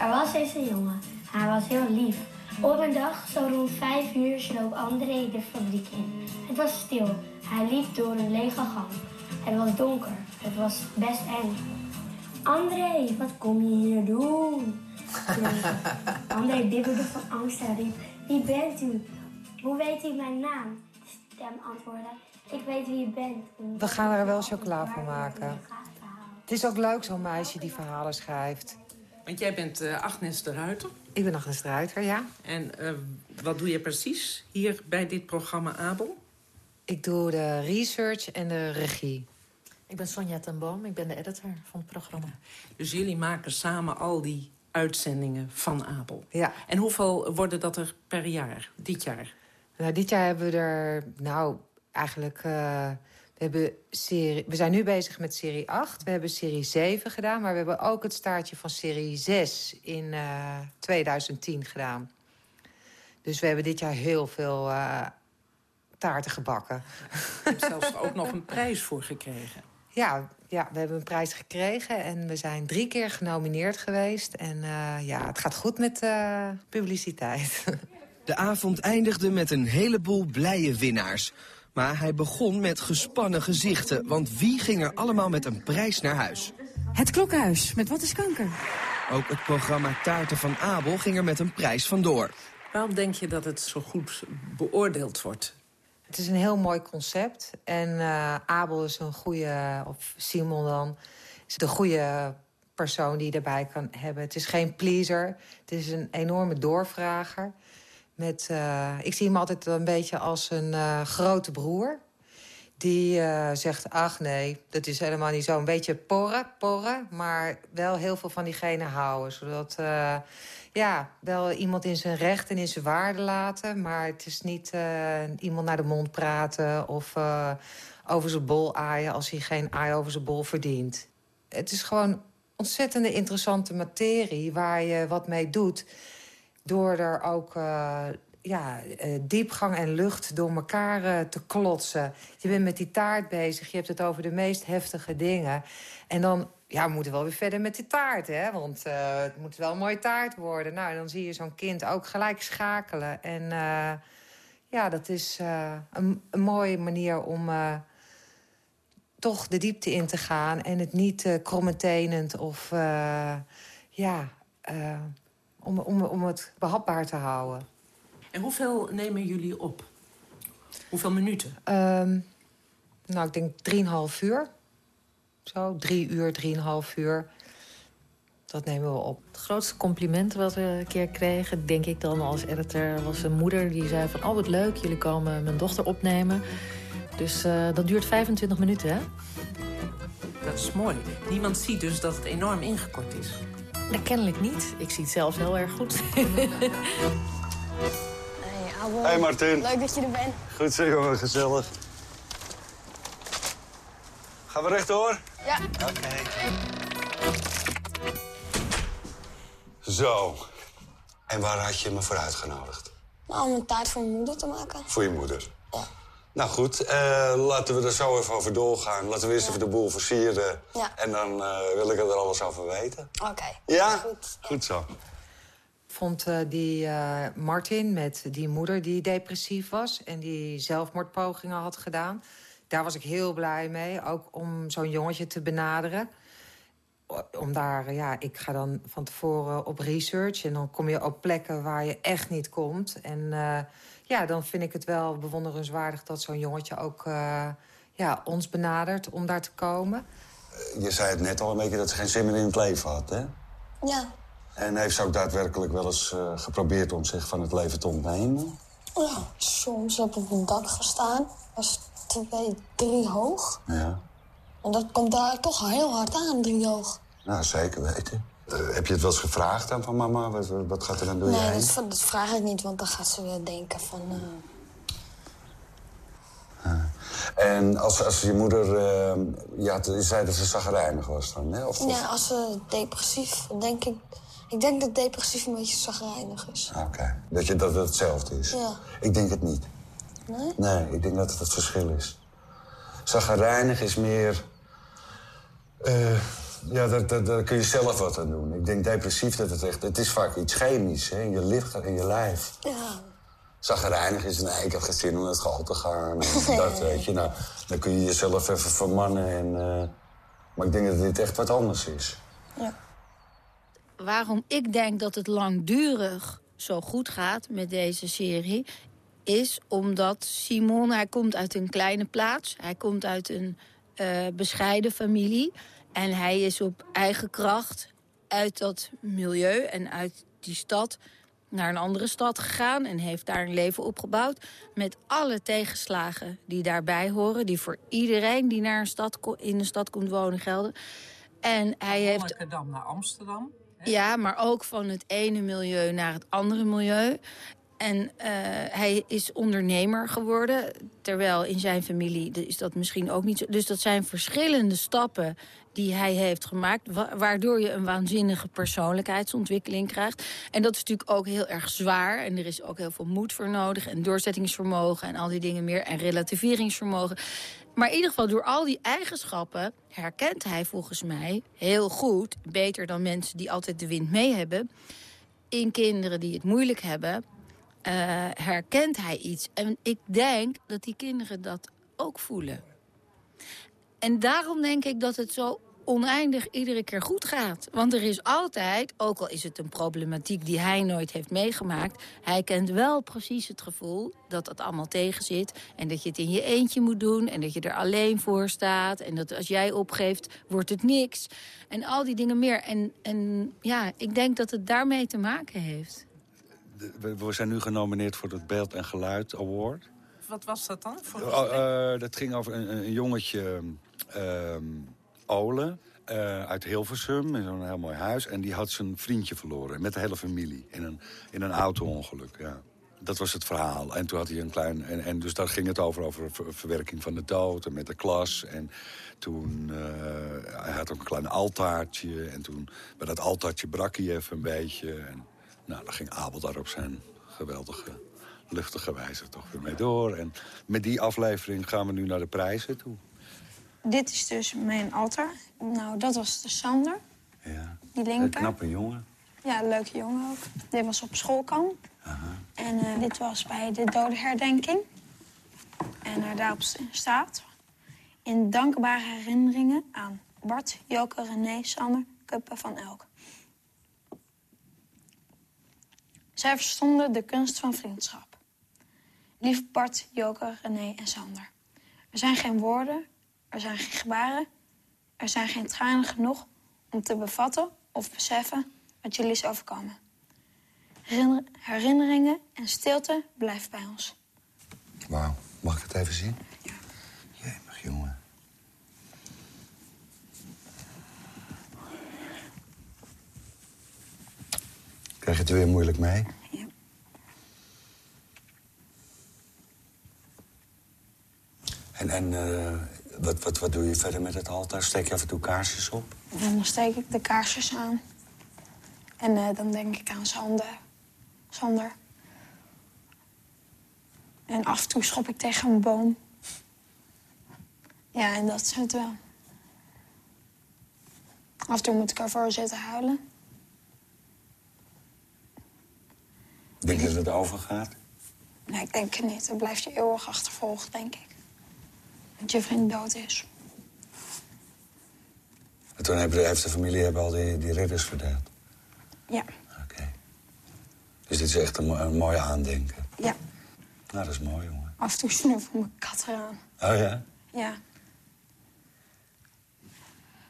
Er was eens een jongen. Hij was heel lief. Op een dag, zo rond vijf uur, sloop André de fabriek in. Het was stil. Hij liep door een lege gang. Het was donker. Het was best eng. André, wat kom je hier doen? André bibberde van angst en riep, wie bent u? Hoe weet u mijn naam? De stem antwoordde, ik weet wie je bent. We gaan er wel chocola van maken. Het is ook leuk, zo'n meisje die verhalen schrijft. Want jij bent eh, Agnes de Ruiter. Ik ben Agnes de Ruiter, ja. En eh, wat doe je precies hier bij dit programma Abel? Ik doe de research en de regie. Ik ben Sonja ten Boom, ik ben de editor van het programma. Dus jullie maken samen al die uitzendingen van Abel. Ja. En hoeveel worden dat er per jaar, dit jaar? Nou, dit jaar hebben we er, nou, eigenlijk... eh, we, hebben serie, we zijn nu bezig met serie 8. We hebben serie 7 gedaan, maar we hebben ook het staartje van serie 6 in eh, 2010 gedaan. Dus we hebben dit jaar heel veel eh, taarten gebakken. Je hebt zelfs ook nog een prijs voor gekregen. Ja, ja, we hebben een prijs gekregen en we zijn drie keer genomineerd geweest. En eh, ja, het gaat goed met eh, publiciteit. De avond eindigde met een heleboel blije winnaars. Maar hij begon met gespannen gezichten, want wie ging er allemaal met een prijs naar huis? Het Klokhuis met Wat is Kanker? Ook het programma Taarten van Abel ging er met een prijs vandoor. Waarom denk je dat het zo goed beoordeeld wordt? Het is een heel mooi concept. En eh, Abel is een goede, of Simon dan, is de goede persoon die je erbij kan hebben. Het is geen pleaser. Het is een enorme doorvrager. Met, eh, ik zie hem altijd een beetje als een eh, grote broer. Die eh, zegt, ach nee, dat is helemaal niet zo. Een beetje porren, porren, maar wel heel veel van diegene houden. Zodat, ja, wel iemand in zijn recht en in zijn waarde laten. Maar het is niet iemand naar de mond praten of over zijn bol aaien... als hij geen aai over zijn bol verdient. Het is gewoon ontzettende interessante materie waar je wat mee doet... door er ook eh, ja, eh, diepgang en lucht door elkaar eh, te klotsen. Je bent met die taart bezig, je hebt het over de meest heftige dingen. En dan, ja, we moeten wel weer verder met die taart, hè? Want het moet wel een mooie taart worden. Nou, dan zie je zo'n kind ook gelijk schakelen. En ja, dat is een, een mooie manier om... toch de diepte in te gaan en het niet uh, krommetenend of ja, om, om, om het behapbaar te houden. En hoeveel nemen jullie op? Hoeveel minuten? Ehm, nou, ik denk drieënhalf uur. Zo, drie uur, drieënhalf uur. Dat nemen we op. Het grootste compliment wat we een keer kregen, denk ik dan als editor, was een moeder die zei van... oh, wat leuk, jullie komen mijn dochter opnemen. Dus eh, dat duurt 25 minuten, hè? Dat is mooi. Niemand ziet dus dat het enorm ingekort is. Nou, kennelijk niet. Ik zie het zelfs heel erg goed. Hey, Abel. Hey, Martin. Leuk dat je er bent. Goed zo, jongen, gezellig. Gaan we rechtdoor? Ja. Oké. Zo. En waar had je me voor uitgenodigd? Nou, om een taart voor mijn moeder te maken. Voor je moeder? Nou goed, eh, laten we er zo even over doorgaan. Laten we eerst even de boel versieren. Ja. En dan eh, wil ik er alles over weten. Oké. Ja? Goed. Goed zo. Vond eh, die eh, Martin met die moeder die depressief was... en die zelfmoordpogingen had gedaan. Daar was ik heel blij mee, ook om zo'n jongetje te benaderen. Om daar, ja, ik ga dan van tevoren op research... en dan kom je op plekken waar je echt niet komt. En eh, ja, dan vind ik het wel bewonderenswaardig dat zo'n jongetje ook... eh, ja, ons benadert om daar te komen. Je zei het net al een beetje dat ze geen zin meer in het leven had, hè? Ja. En heeft ze ook daadwerkelijk wel eens eh, geprobeerd om zich van het leven te ontnemen? Ja, soms heb ik op een dak gestaan. was twee, drie hoog. Ja. En dat komt daar toch heel hard aan, drie hoog. Nou, zeker weten. Eh, heb je het wel eens gevraagd aan van mama? Wat, wat gaat er dan door je nee, heen? dat, dat vraag ik niet, want dan gaat ze weer denken van... eh, En als, als je moeder... eh, ja, je zei dat ze zagrijnig was dan, hè? Of, of- Ja, als ze depressief, denk ik... Ik denk dat depressief een beetje zagrijnig is. Oké. Dat, je, dat het hetzelfde is? Ja. Ik denk het niet. Nee? Nee, ik denk dat het het verschil is. Zagrijnig is meer... eh, ja, daar, daar, daar kun je zelf wat aan doen. Ik denk depressief dat het echt... Het is vaak iets chemisch, hè, in je lichaam, in je lijf. Ja. Zagrijnig is, nee, ik heb geen zin om naar school te gaan. En dat, weet je. Nou, dan kun je jezelf even vermannen. En, eh, maar ik denk dat dit echt wat anders is. waarom ik denk dat het langdurig zo goed gaat met deze serie... is omdat Simon, hij komt uit een kleine plaats. Hij komt uit een eh, bescheiden familie. En hij is op eigen kracht uit dat milieu en uit die stad naar een andere stad gegaan en heeft daar een leven opgebouwd. Met alle tegenslagen die daarbij horen, die voor iedereen die naar een stad, in een stad komt wonen gelden. En hij heeft Monnikendam naar Amsterdam. Ja, maar ook van het ene milieu naar het andere milieu. En eh, hij is ondernemer geworden. Terwijl in zijn familie is dat misschien ook niet zo. Dus dat zijn verschillende stappen die hij heeft gemaakt... waardoor je een waanzinnige persoonlijkheidsontwikkeling krijgt. En dat is natuurlijk ook heel erg zwaar. En er is ook heel veel moed voor nodig. En doorzettingsvermogen en al die dingen meer. En relativeringsvermogen. Maar in ieder geval, door al die eigenschappen herkent hij volgens mij heel goed... beter dan mensen die altijd de wind mee hebben... in kinderen die het moeilijk hebben... Uh, herkent hij iets. En ik denk dat die kinderen dat ook voelen. En daarom denk ik dat het zo oneindig iedere keer goed gaat. Want er is altijd, ook al is het een problematiek die hij nooit heeft meegemaakt... hij kent wel precies het gevoel dat het allemaal tegenzit... en dat je het in je eentje moet doen en dat je er alleen voor staat... en dat als jij opgeeft, wordt het niks. En al die dingen meer. En, en ja, ik denk dat het daarmee te maken heeft. We zijn nu genomineerd voor het Beeld en Geluid Award. Wat was dat dan? Voor oh, uh, dat ging over een, een jongetje... Uh, Ole uh, uit Hilversum, in zo'n heel mooi huis. En die had zijn vriendje verloren, met de hele familie. In een, in een auto-ongeluk, ja. Dat was het verhaal. En toen had hij een klein... En, en dus daar ging het over, over verwerking van de dood en met de klas. En toen... Uh, hij had ook een klein altaartje. En toen bij dat altaartje brak hij even een beetje. En nou, dan ging Abel daar op zijn geweldige, luchtige wijze toch weer mee door. En met die aflevering gaan we nu naar de prijzen toe. Dit is dus mijn altaar. Nou, dat was de Sander. Ja. Die linker. Een knappe jongen. Ja, een leuke jongen ook. Dit was op schoolkamp. Aha. En uh, dit was bij de dodenherdenking. En uh, daarop staat... In dankbare herinneringen aan Bart, Joke, René, Sander, Kuppen van Elk. Zij verstonden de kunst van vriendschap. Lief Bart, Joke, René en Sander. Er zijn geen woorden, er zijn geen gebaren, er zijn geen tranen genoeg om te bevatten of beseffen wat jullie is overkomen. Herinneringen en stilte blijven bij ons. Wauw, mag ik het even zien? Ja. Jemig, jongen. Krijg je het weer moeilijk mee? Ja. En, en uh, wat, wat, wat doe je verder met het altaar? Steek je af en toe kaarsjes op? dan steek ik de kaarsjes aan. En uh, dan denk ik aan Sander. Sander. En af en toe schop ik tegen een boom. Ja, en dat is het wel. Af en toe moet ik ervoor zitten huilen. Denk je dat het overgaat? Nee, ik denk het niet. Dan blijft je eeuwig achtervolgd, denk ik. Dat je vriend dood is. En toen heeft de familie hebben al die, die ridders verdeeld? Ja. Oké. Dus dit is echt een, een mooie aandenken? Ja. Nou, dat is mooi, jongen. Af en toe snuffel mijn kat eraan. Oh ja? Ja.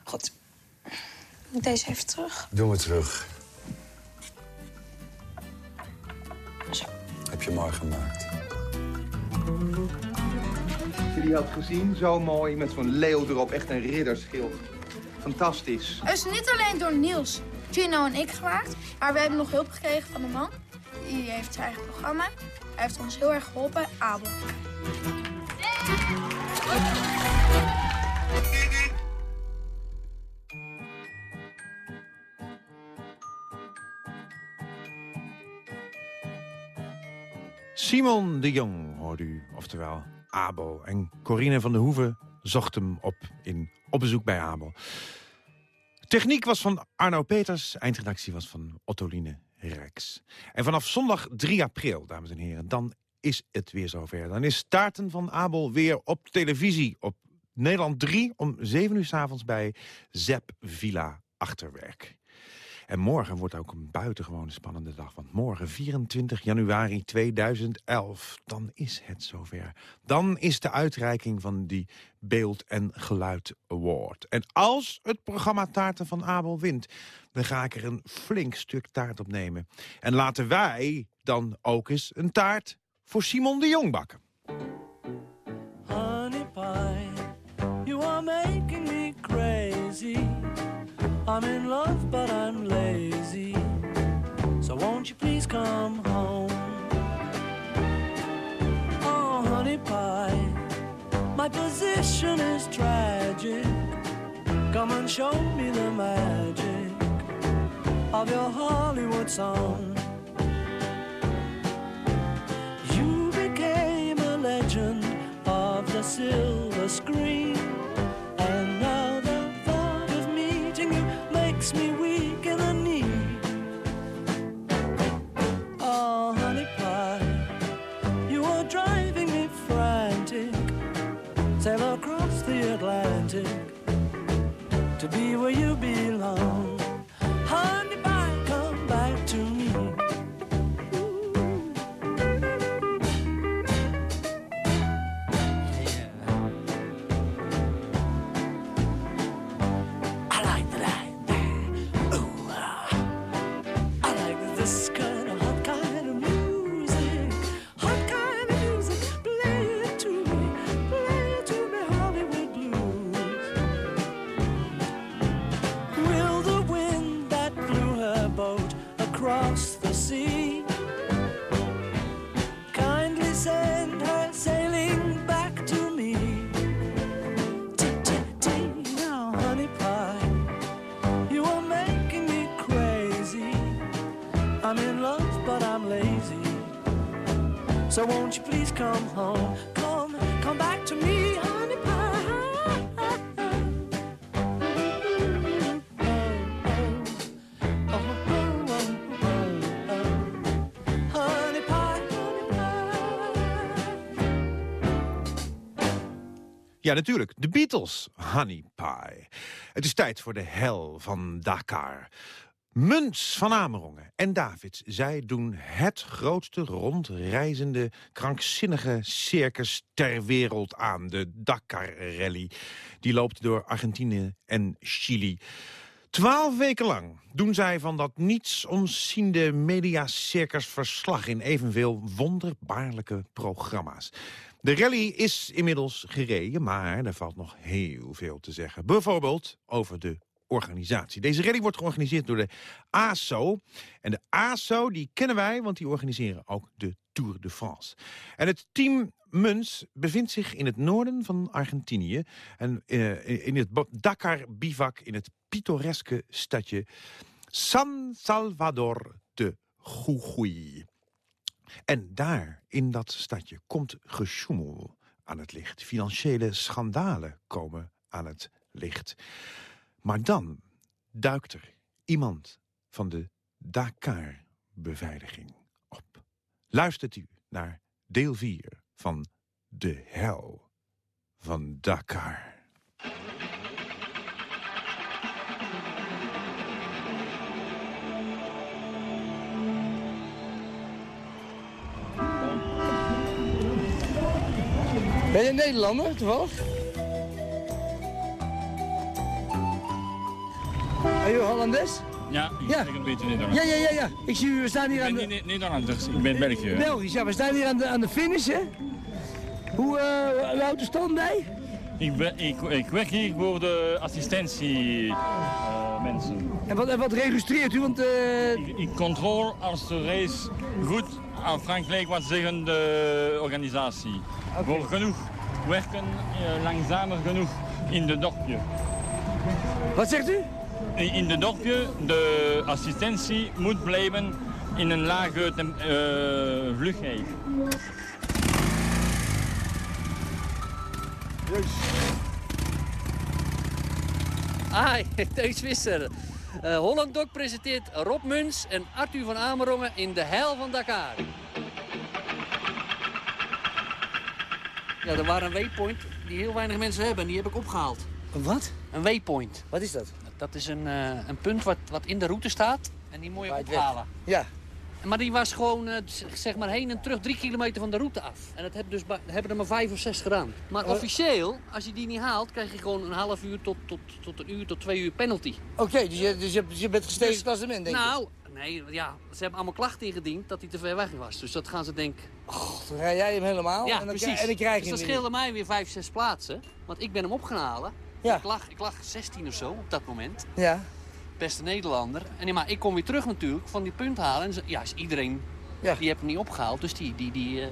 Goed. Deze even terug. Doe me terug. Heb je mooi gemaakt. jullie had gezien, zo mooi, met zo'n leeuw erop. Echt een ridderschild. Fantastisch. Het is niet alleen door Niels, Gino en ik gemaakt, maar we hebben nog hulp gekregen van een man. Die heeft zijn eigen programma. Hij heeft ons heel erg geholpen, Abel. Simon de Jong hoort u, oftewel Abel. En Corine van der Hoeven zocht hem op in Op bezoek bij Abel. Techniek was van Arno Peters, eindredactie was van Ottoline Rex. En vanaf zondag 3 april, dames en heren, dan is het weer zover. Dan is Staarten van Abel weer op televisie op Nederland 3 om 7 uur s avonds bij Zep Villa Achterwerk. En morgen wordt ook een buitengewoon spannende dag. Want morgen, 24 januari 2011, dan is het zover. Dan is de uitreiking van die Beeld en Geluid Award. En als het programma Taarten van Abel wint... dan ga ik er een flink stuk taart op nemen. En laten wij dan ook eens een taart voor Simon de Jong bakken. Honey pie, you are making me crazy. I'm in love, but I'm lazy. So won't you please come home? Oh, honey pie, my position is tragic. Come and show me the magic of your Hollywood song. You became a legend of the silver screen. To be where you belong. Ja, natuurlijk. De Beatles. Honey Pie. Het is tijd voor de hel van Dakar. Muns van Amerongen en Davids, zij doen het grootste rondreizende, krankzinnige circus ter wereld aan. De Dakar Rally. Die loopt door Argentinië en Chili. Twaalf weken lang doen zij van dat niets omziende mediacircus verslag in evenveel wonderbaarlijke programma's. De rally is inmiddels gereden, maar er valt nog heel veel te zeggen. Bijvoorbeeld over de organisatie. Deze rally wordt georganiseerd door de ASO. En de ASO die kennen wij, want die organiseren ook de Tour de France. En het team Muns bevindt zich in het noorden van Argentinië. En eh, in het Dakar-bivak in het pittoreske stadje San Salvador de Jujuy. En daar, in dat stadje, komt gesjoemel aan het licht. Financiële schandalen komen aan het licht. Maar dan duikt er iemand van de Dakar-beveiliging op. Luistert u naar deel 4 van De Hel van Dakar. Ben je Nederlander, toevallig? Ben je Hollandes? Ja, ik Ja. een beetje Nederlands. Ja, ja, ja, ja. Ik zie u, we staan hier aan Ik de... ben niet Nederlanders, ik ben België. Belgisch, ja, we staan hier aan de, aan de finish, hè? Hoe, hoe houdt de stand bij? Ik, ben, ik, ik werk hier voor de assistentie mensen. En wat, en wat registreert u? Want, eh, Ik, ik controle als de race goed afhankelijk wat zeggen de organisatie. Voor genoeg werken eh, langzamer genoeg in de dorpje. Wat zegt u? In, de dorpje, de assistentie moet blijven in een lage tem- eh, vluchtheid. Hi, Teus Visser. Eh Holland Doc presenteert Rob Muns en Arthur van Amerongen in de hel van Dakar. Ja, er waren een waypoint die heel weinig mensen hebben en die heb ik opgehaald. Een wat? Een waypoint. Wat is dat? Dat is een, eh, een punt wat, wat in de route staat en die moet je ophalen. Ja. Maar die was gewoon, eh, zeg maar, heen en terug drie kilometer van de route af. En dat hebben, dus, hebben er maar vijf of zes gedaan. Maar Eh. officieel, als je die niet haalt, krijg je gewoon een half uur tot, tot, tot een uur tot twee uur penalty. Oké, dus, je, dus je, je bent gestegen Dus- klassement, denk ik? Nou, nee, ja, ze hebben allemaal klachten ingediend dat hij te ver weg was. Dus dat gaan ze denken... Dan rij jij hem helemaal Ja, en, dan precies. krijg, en dan krijg je dus dat scheelde mij weer vijf, zes plaatsen. Want ik ben hem opgenomen. Ja. Ik, lag, ik lag 16 of zo op dat moment. Ja. Beste Nederlander. En ja, maar ik kom weer terug natuurlijk van die punt halen. En ze- ja, is iedereen die heeft hem niet opgehaald. Dus die, die, die, eh,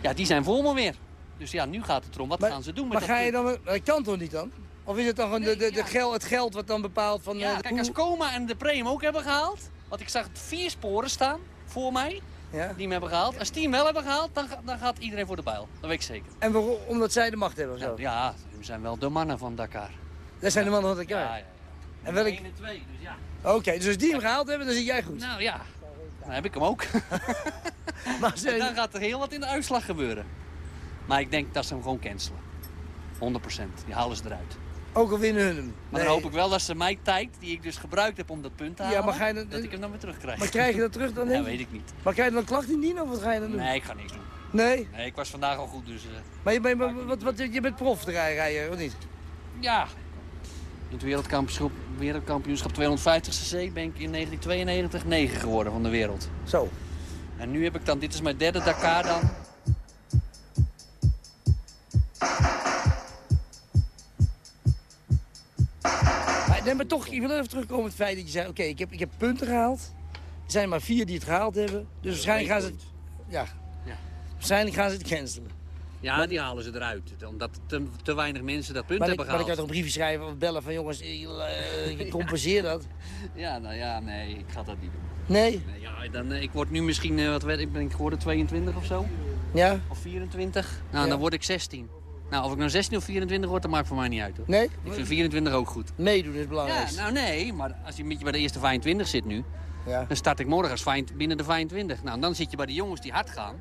ja, die zijn voor me weer. Dus ja, nu gaat het erom, wat gaan ze doen met Maar dat ga je dan... Dat kan toch niet dan? Of is het dan gewoon de, de, de geld, het geld wat dan bepaalt van... Ja, eh, kijk, als Coma en de Pre hem ook hebben gehaald... want ik zag vier sporen staan voor mij, Ja. die hem hebben gehaald. Als die hem wel hebben gehaald, dan, dan gaat iedereen voor de bijl. Dat weet ik zeker. En waarom? Omdat zij de macht hebben of zo? Ja, we zijn wel de mannen van Dakar. Dat zijn de mannen van elkaar? En welk... 1 en 2, dus ja. Oké, dus als die hem gehaald hebben, dan zit jij goed. Nou ja, dan heb ik hem ook. maar En dan gaat er heel wat in de uitslag gebeuren. Maar ik denk dat ze hem gewoon cancelen. 100%. Die halen ze eruit. Ook al winnen hun hem. Maar Nee. dan hoop ik wel dat ze mijn tijd, die ik dus gebruikt heb om dat punt te Ja, halen, maar ga je dan- dat ik hem dan weer terugkrijg. Maar krijg je dat terug dan? Ja, niet? weet ik niet. Maar krijg je dan klacht indienen of wat ga je dan doen? Nee, ik ga niks doen. Nee? Nee, ik was vandaag al goed, dus eh, Maar je bent, wat, wat, je bent prof rijden, of niet? ja. In het wereldkampioenschap, wereldkampioenschap 250cc ben ik in 1992 negen geworden van de wereld. Zo. En nu heb ik dan, dit is mijn derde Dakar dan. Maar, nee, maar toch, ik wil even terugkomen op het feit dat je zei... Oké, ik, heb, ik heb punten gehaald. Er zijn maar vier die het gehaald hebben. Dus waarschijnlijk gaan ze het... Ja. Ja. Waarschijnlijk gaan ze het cancelen. Ja, die halen ze eruit. Omdat te, te weinig mensen dat punt Maar ik, hebben maar ik gehaald. kan toch een briefje schrijven of bellen van... Jongens, ik, eh, compenseer dat. Ja, nou ja, nee, ik ga dat niet doen. Nee? Nee, ja, dan, eh, ik word nu misschien, eh, wat weet ik, ben ik geworden 22 of zo? Ja? Of 24? Nou, Ja. dan word ik 16. Nou, of ik nou 16 of 24 word, dat maakt voor mij niet uit hoor. Nee? Ik vind 24 ook goed. Meedoen is het Ja, nou nee, maar als je een beetje bij de eerste 25 zit nu, Ja. dan start ik morgen als 25 binnen de 25. Nou, dan zit je bij de jongens die hard gaan.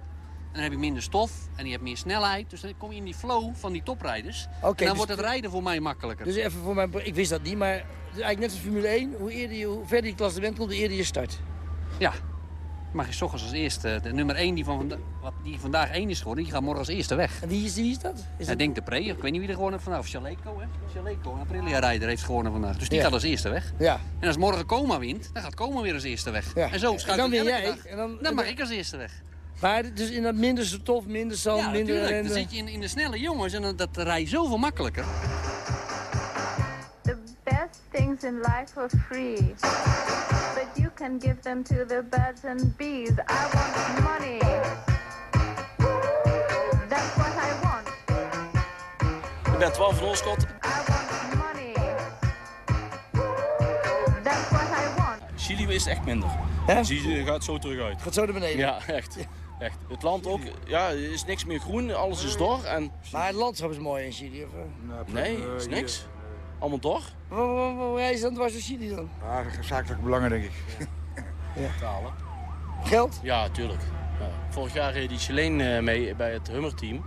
En dan heb je minder stof en je hebt meer snelheid. Dus dan kom je in die flow van die toprijders. En dan dus- wordt het rijden voor mij makkelijker. Dus even voor mijn... Ik wist dat niet, maar... het is eigenlijk net als Formule 1. Hoe, eerder je, hoe verder je klassement komt, hoe eerder je start. Ja. Mag je ochtends als eerste. De nummer 1 die, van wat, die vandaag 1 is geworden, die gaat morgen als eerste weg. En wie is, wie is dat? Is Ik denk de Pre. Ik weet niet wie er gewonnen heeft vandaag. Of Chaleco, hè? Chaleco, een Aprilia-rijder, heeft gewonnen vandaag. Dus die Ja. gaat als eerste weg. Ja. En als morgen Coma wint, dan gaat Coma weer als eerste weg. Ja. En zo En schuift dan elke jij. En dan- dan mag ik als eerste weg. Maar dus in dat minder stof, minder zand, Ja, minder natuurlijk. ellende. Dan zit je in, in de snelle jongens en dan, dat rij je zoveel makkelijker. The best things in life are free, but you can give them to the birds and bees. I want money. That's what I want. Ik ben 12 van Olskot. Want money. That's what I want. Chili is echt minder. Ja? Zie, gaat zo terug uit. Gaat zo naar beneden. Ja, echt. Echt. Het land ook, ja, er is niks meer groen, alles is dor. En... Maar het landschap is mooi in Chili. Of, eh? Nee, is niks. Allemaal dor. Waar, waar, waar reizen dan dwars door Chili dan? Ja, zakelijke belangen, denk ik. Betalen. Geld? Ja, tuurlijk. Ja. Vorig jaar reed die Chileen eh, mee bij het Hummer-team.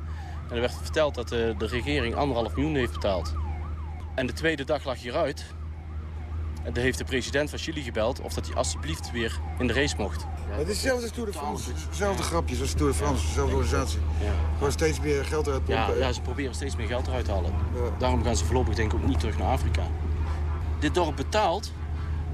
En er werd verteld dat eh, de regering anderhalf miljoen heeft betaald. En de tweede dag lag je eruit. En toen heeft de president van Chili gebeld of dat hij alsjeblieft weer in de race mocht. Het is hetzelfde als Tour de France. Hetzelfde grapjes als Tour de France, dezelfde organisatie. Gewoon steeds meer geld eruit Ja, pompen. ja, ze proberen steeds meer geld eruit te halen. Daarom gaan ze voorlopig denk ik ook niet terug naar Afrika. Dit dorp betaalt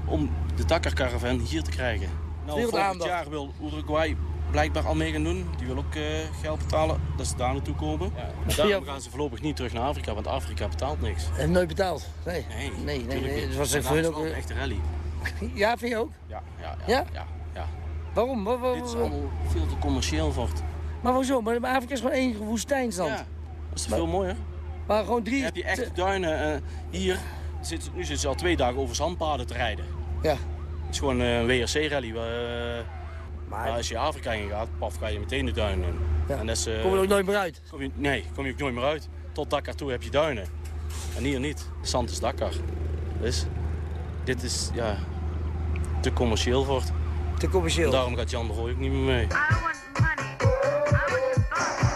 om de Dakar-caravan hier te krijgen. Nou, Veel volgend jaar wil Uruguay blijkbaar al mee gaan doen. Die wil ook eh, geld betalen, dat ze daar naartoe komen. Daarom gaan ze voorlopig niet terug naar Afrika, want Afrika betaalt niks. En nooit betaald? Nee. Nee, nee. Dus was Maar voor hun ook... een echte rally. Ja, vind je ook? Ja, ja, Ja? ja. ja, ja. Waarom? Wa- wa- Dit is allemaal veel te commercieel voor het. Maar hoezo? Maar maar Afrika is gewoon één woestijnstand. Ja, dat is toch veel mooier? Maar gewoon drie... Dan heb je echt duinen. eh, hier, zit, nu zitten ze al twee dagen over zandpaden te rijden. Ja. Het is gewoon eh, een WRC-rally. Maar als je Afrika in gaat, paf, ga je meteen de duinen in. Ja. En dat is, eh, Kom je er ook nooit meer uit? Kom je, nee, kom je ook nooit meer uit. Tot Dakar toe heb je duinen. En hier niet. Zand is Dakar. Dus dit is ja, te commercieel voor het. Te commercieel. En daarom gaat Jan de Rooij ook niet meer mee. Give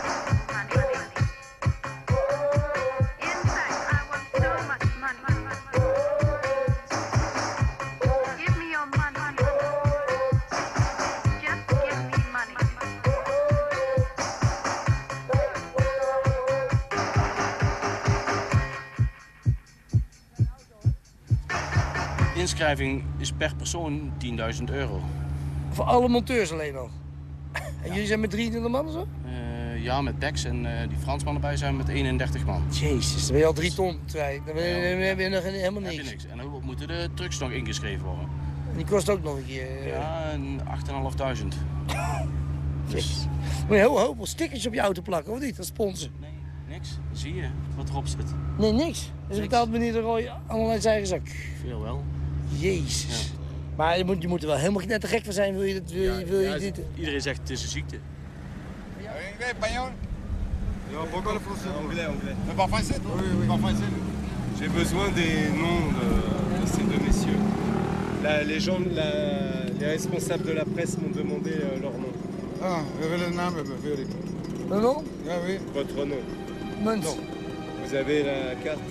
Inschrijving is per persoon 10.000 euro. Voor alle monteurs alleen al. En jullie zijn met 23 man zo? Eh, ja, met Bex en eh, die Fransman erbij zijn we met 31 man. Jezus, dan ben je al drie ton kwijt. Dan ben je, dan ben je nog helemaal Heb je niks. niks. En dan moeten de trucks nog ingeschreven worden. En die kost ook nog een keer. eh, Ja, een 8.500. Jezus. Moet je heel hoop stickers op je auto plakken, of niet? Als sponsor. Niks. Zie je wat erop zit. Nee, niks. Dus betaalt meneer de Roy allemaal uit zijn eigen zak. Veel wel. Jezus. Maar je moet, je moet er wel helemaal net te gek van zijn, wil je, dat, wil je, wil je Ja, dit... Iedereen zegt het is een ziekte. espagnol Non, pas encore français. Anglais, anglais. Mais pas français, toi? Oui, oui. Pas français. J'ai besoin des noms de, de ces deux messieurs. La- les gens, la- les responsables de la presse m'ont demandé euh, leur nom. Ah, wil ik. Mijn nom? Ja, oui. Votre nom. Vous avez la carte?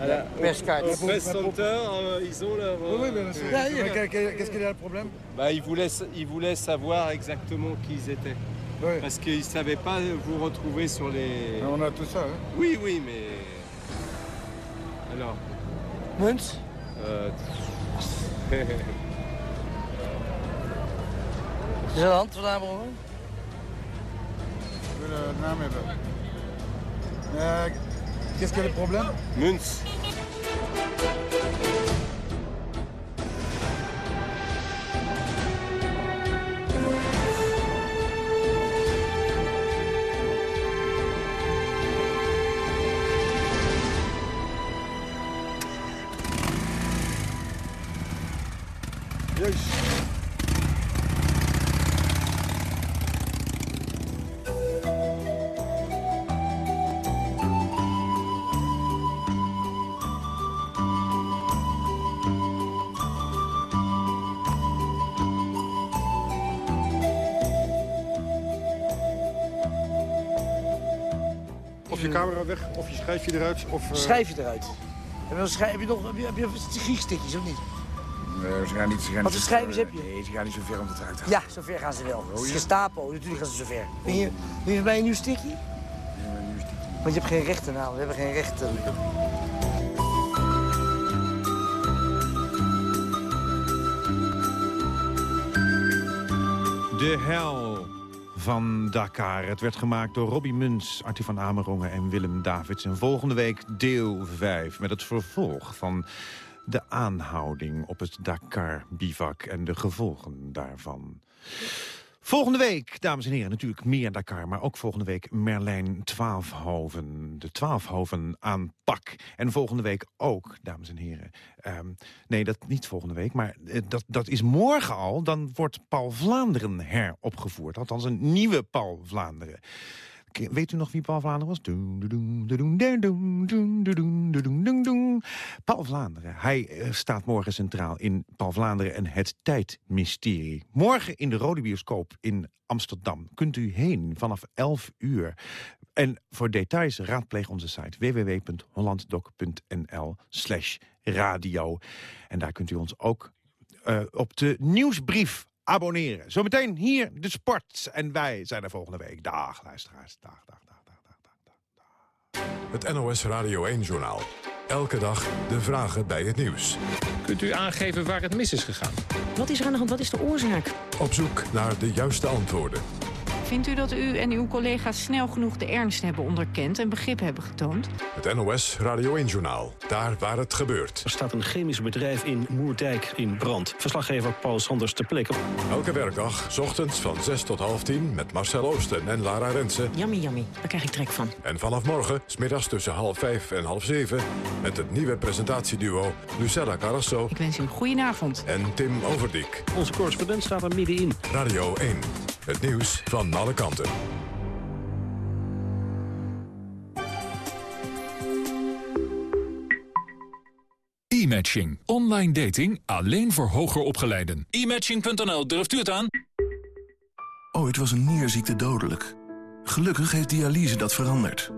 À la, perscarte. Au, au press center, euh, ils ont leur... Oui, oui, euh, euh, Mais quel- Qu'est-ce qu'il y a le problème bah, ils, voulaient, ils voulaient savoir exactement qui ils étaient. Parce qu'ils ne savaient pas vous retrouver sur les... On a tout ça, hein Oui, oui, mais... Alors Munt euh... Is er een hand vandaan, broer? We willen de naam hebben. Qu'est-ce que le problème Munz. Yes. Camera weg, of je schijf je eruit, of... Schrijf je eruit. Heb je, nog schrijf, heb je nog heb je, heb je griekstickjes of niet? Nee, ze gaan niet... Ze gaan Wat voor schrijvers heb je? Nee, ze gaan niet zo ver om het eruit te halen. Ja, zover gaan ze wel. Het is ja? Gestapo, natuurlijk gaan ze zover. Ben je, ben je bij een nieuw stickje? Want je hebt geen rechten nou, we hebben geen rechten. De hel van Dakar. Het werd gemaakt door Robbie Muns, Artie van Amerongen en Willem Davids. En volgende week deel 5 met het vervolg van de aanhouding op het Dakar-bivak en de gevolgen daarvan. Volgende week, dames en heren, natuurlijk meer Dakar... maar ook volgende week Merlijn Twaalfhoven. De Twaalfhoven aanpak. En volgende week ook, dames en heren... ehm, nee, dat niet volgende week, maar eh, dat, dat is morgen al... dan wordt Paul Vlaanderen heropgevoerd. Althans, een nieuwe Paul Vlaanderen. Weet u nog wie Paul Vlaanderen was? Paul Vlaanderen. Hij staat morgen centraal in Paul Vlaanderen en het tijdmysterie. Morgen in de Rode Bioscoop in Amsterdam. Kunt u heen vanaf 11 uur. En voor details raadpleeg onze site www.hollanddoc.nl slash radio. En daar kunt u ons ook op de nieuwsbrief abonneren. Zometeen hier de sport. En wij zijn er volgende week. Dag, luisteraars. Dag, dag, dag. Het NOS Radio 1-journaal. Elke dag de vragen bij het nieuws. Kunt u aangeven waar het mis is gegaan? Wat is er aan de hand? Wat is de oorzaak? Op zoek naar de juiste antwoorden. Vindt u dat u en uw collega's snel genoeg de ernst hebben onderkend en begrip hebben getoond? Het NOS Radio 1-journaal. Daar waar het gebeurt. Er staat een chemisch bedrijf in Moerdijk in brand. Verslaggever Paul Sanders ter plekke. Elke werkdag, 's ochtends van 6 tot half 10... met Marcel Oosten en Lara Rensen. Yummy, yummy. Daar krijg ik trek van. En vanaf morgen, smiddags tussen half 5 en half 7... met het nieuwe presentatieduo Lucella Carrasso Ik wens u een goedenavond. en Tim Overdiek. Onze correspondent staat er middenin. Radio 1. Het nieuws van alle kanten. E-matching. Online dating alleen voor hoger opgeleiden. E-matching.nl, durft u het aan? Ooit was een nierziekte dodelijk. Gelukkig heeft dialyse dat veranderd.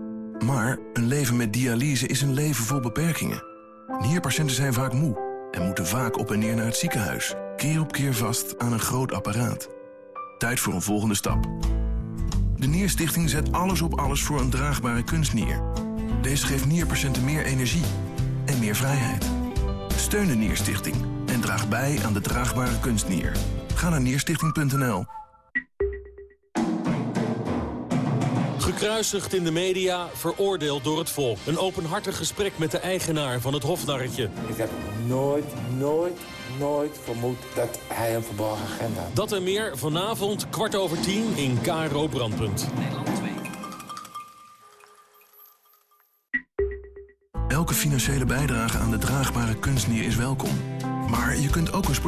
Maar een leven met dialyse is een leven vol beperkingen. Nierpatiënten zijn vaak moe en moeten vaak op en neer naar het ziekenhuis. Keer op keer vast aan een groot apparaat. Tijd voor een volgende stap. De Nierstichting zet alles op alles voor een draagbare kunstnier. Deze geeft nierpatiënten meer energie en meer vrijheid. Steun de Nierstichting en draag bij aan de draagbare kunstnier. Ga naar nierstichting.nl. Gekruisigd in de media, veroordeeld door het volk. Een openhartig gesprek met de eigenaar van het hofnarretje. Ik heb nooit, nooit, nooit vermoed dat hij een verborgen agenda had. Dat en meer vanavond kwart over tien in KRO Brandpunt. Elke financiële bijdrage aan de draagbare kunstnier is welkom. Maar je kunt ook een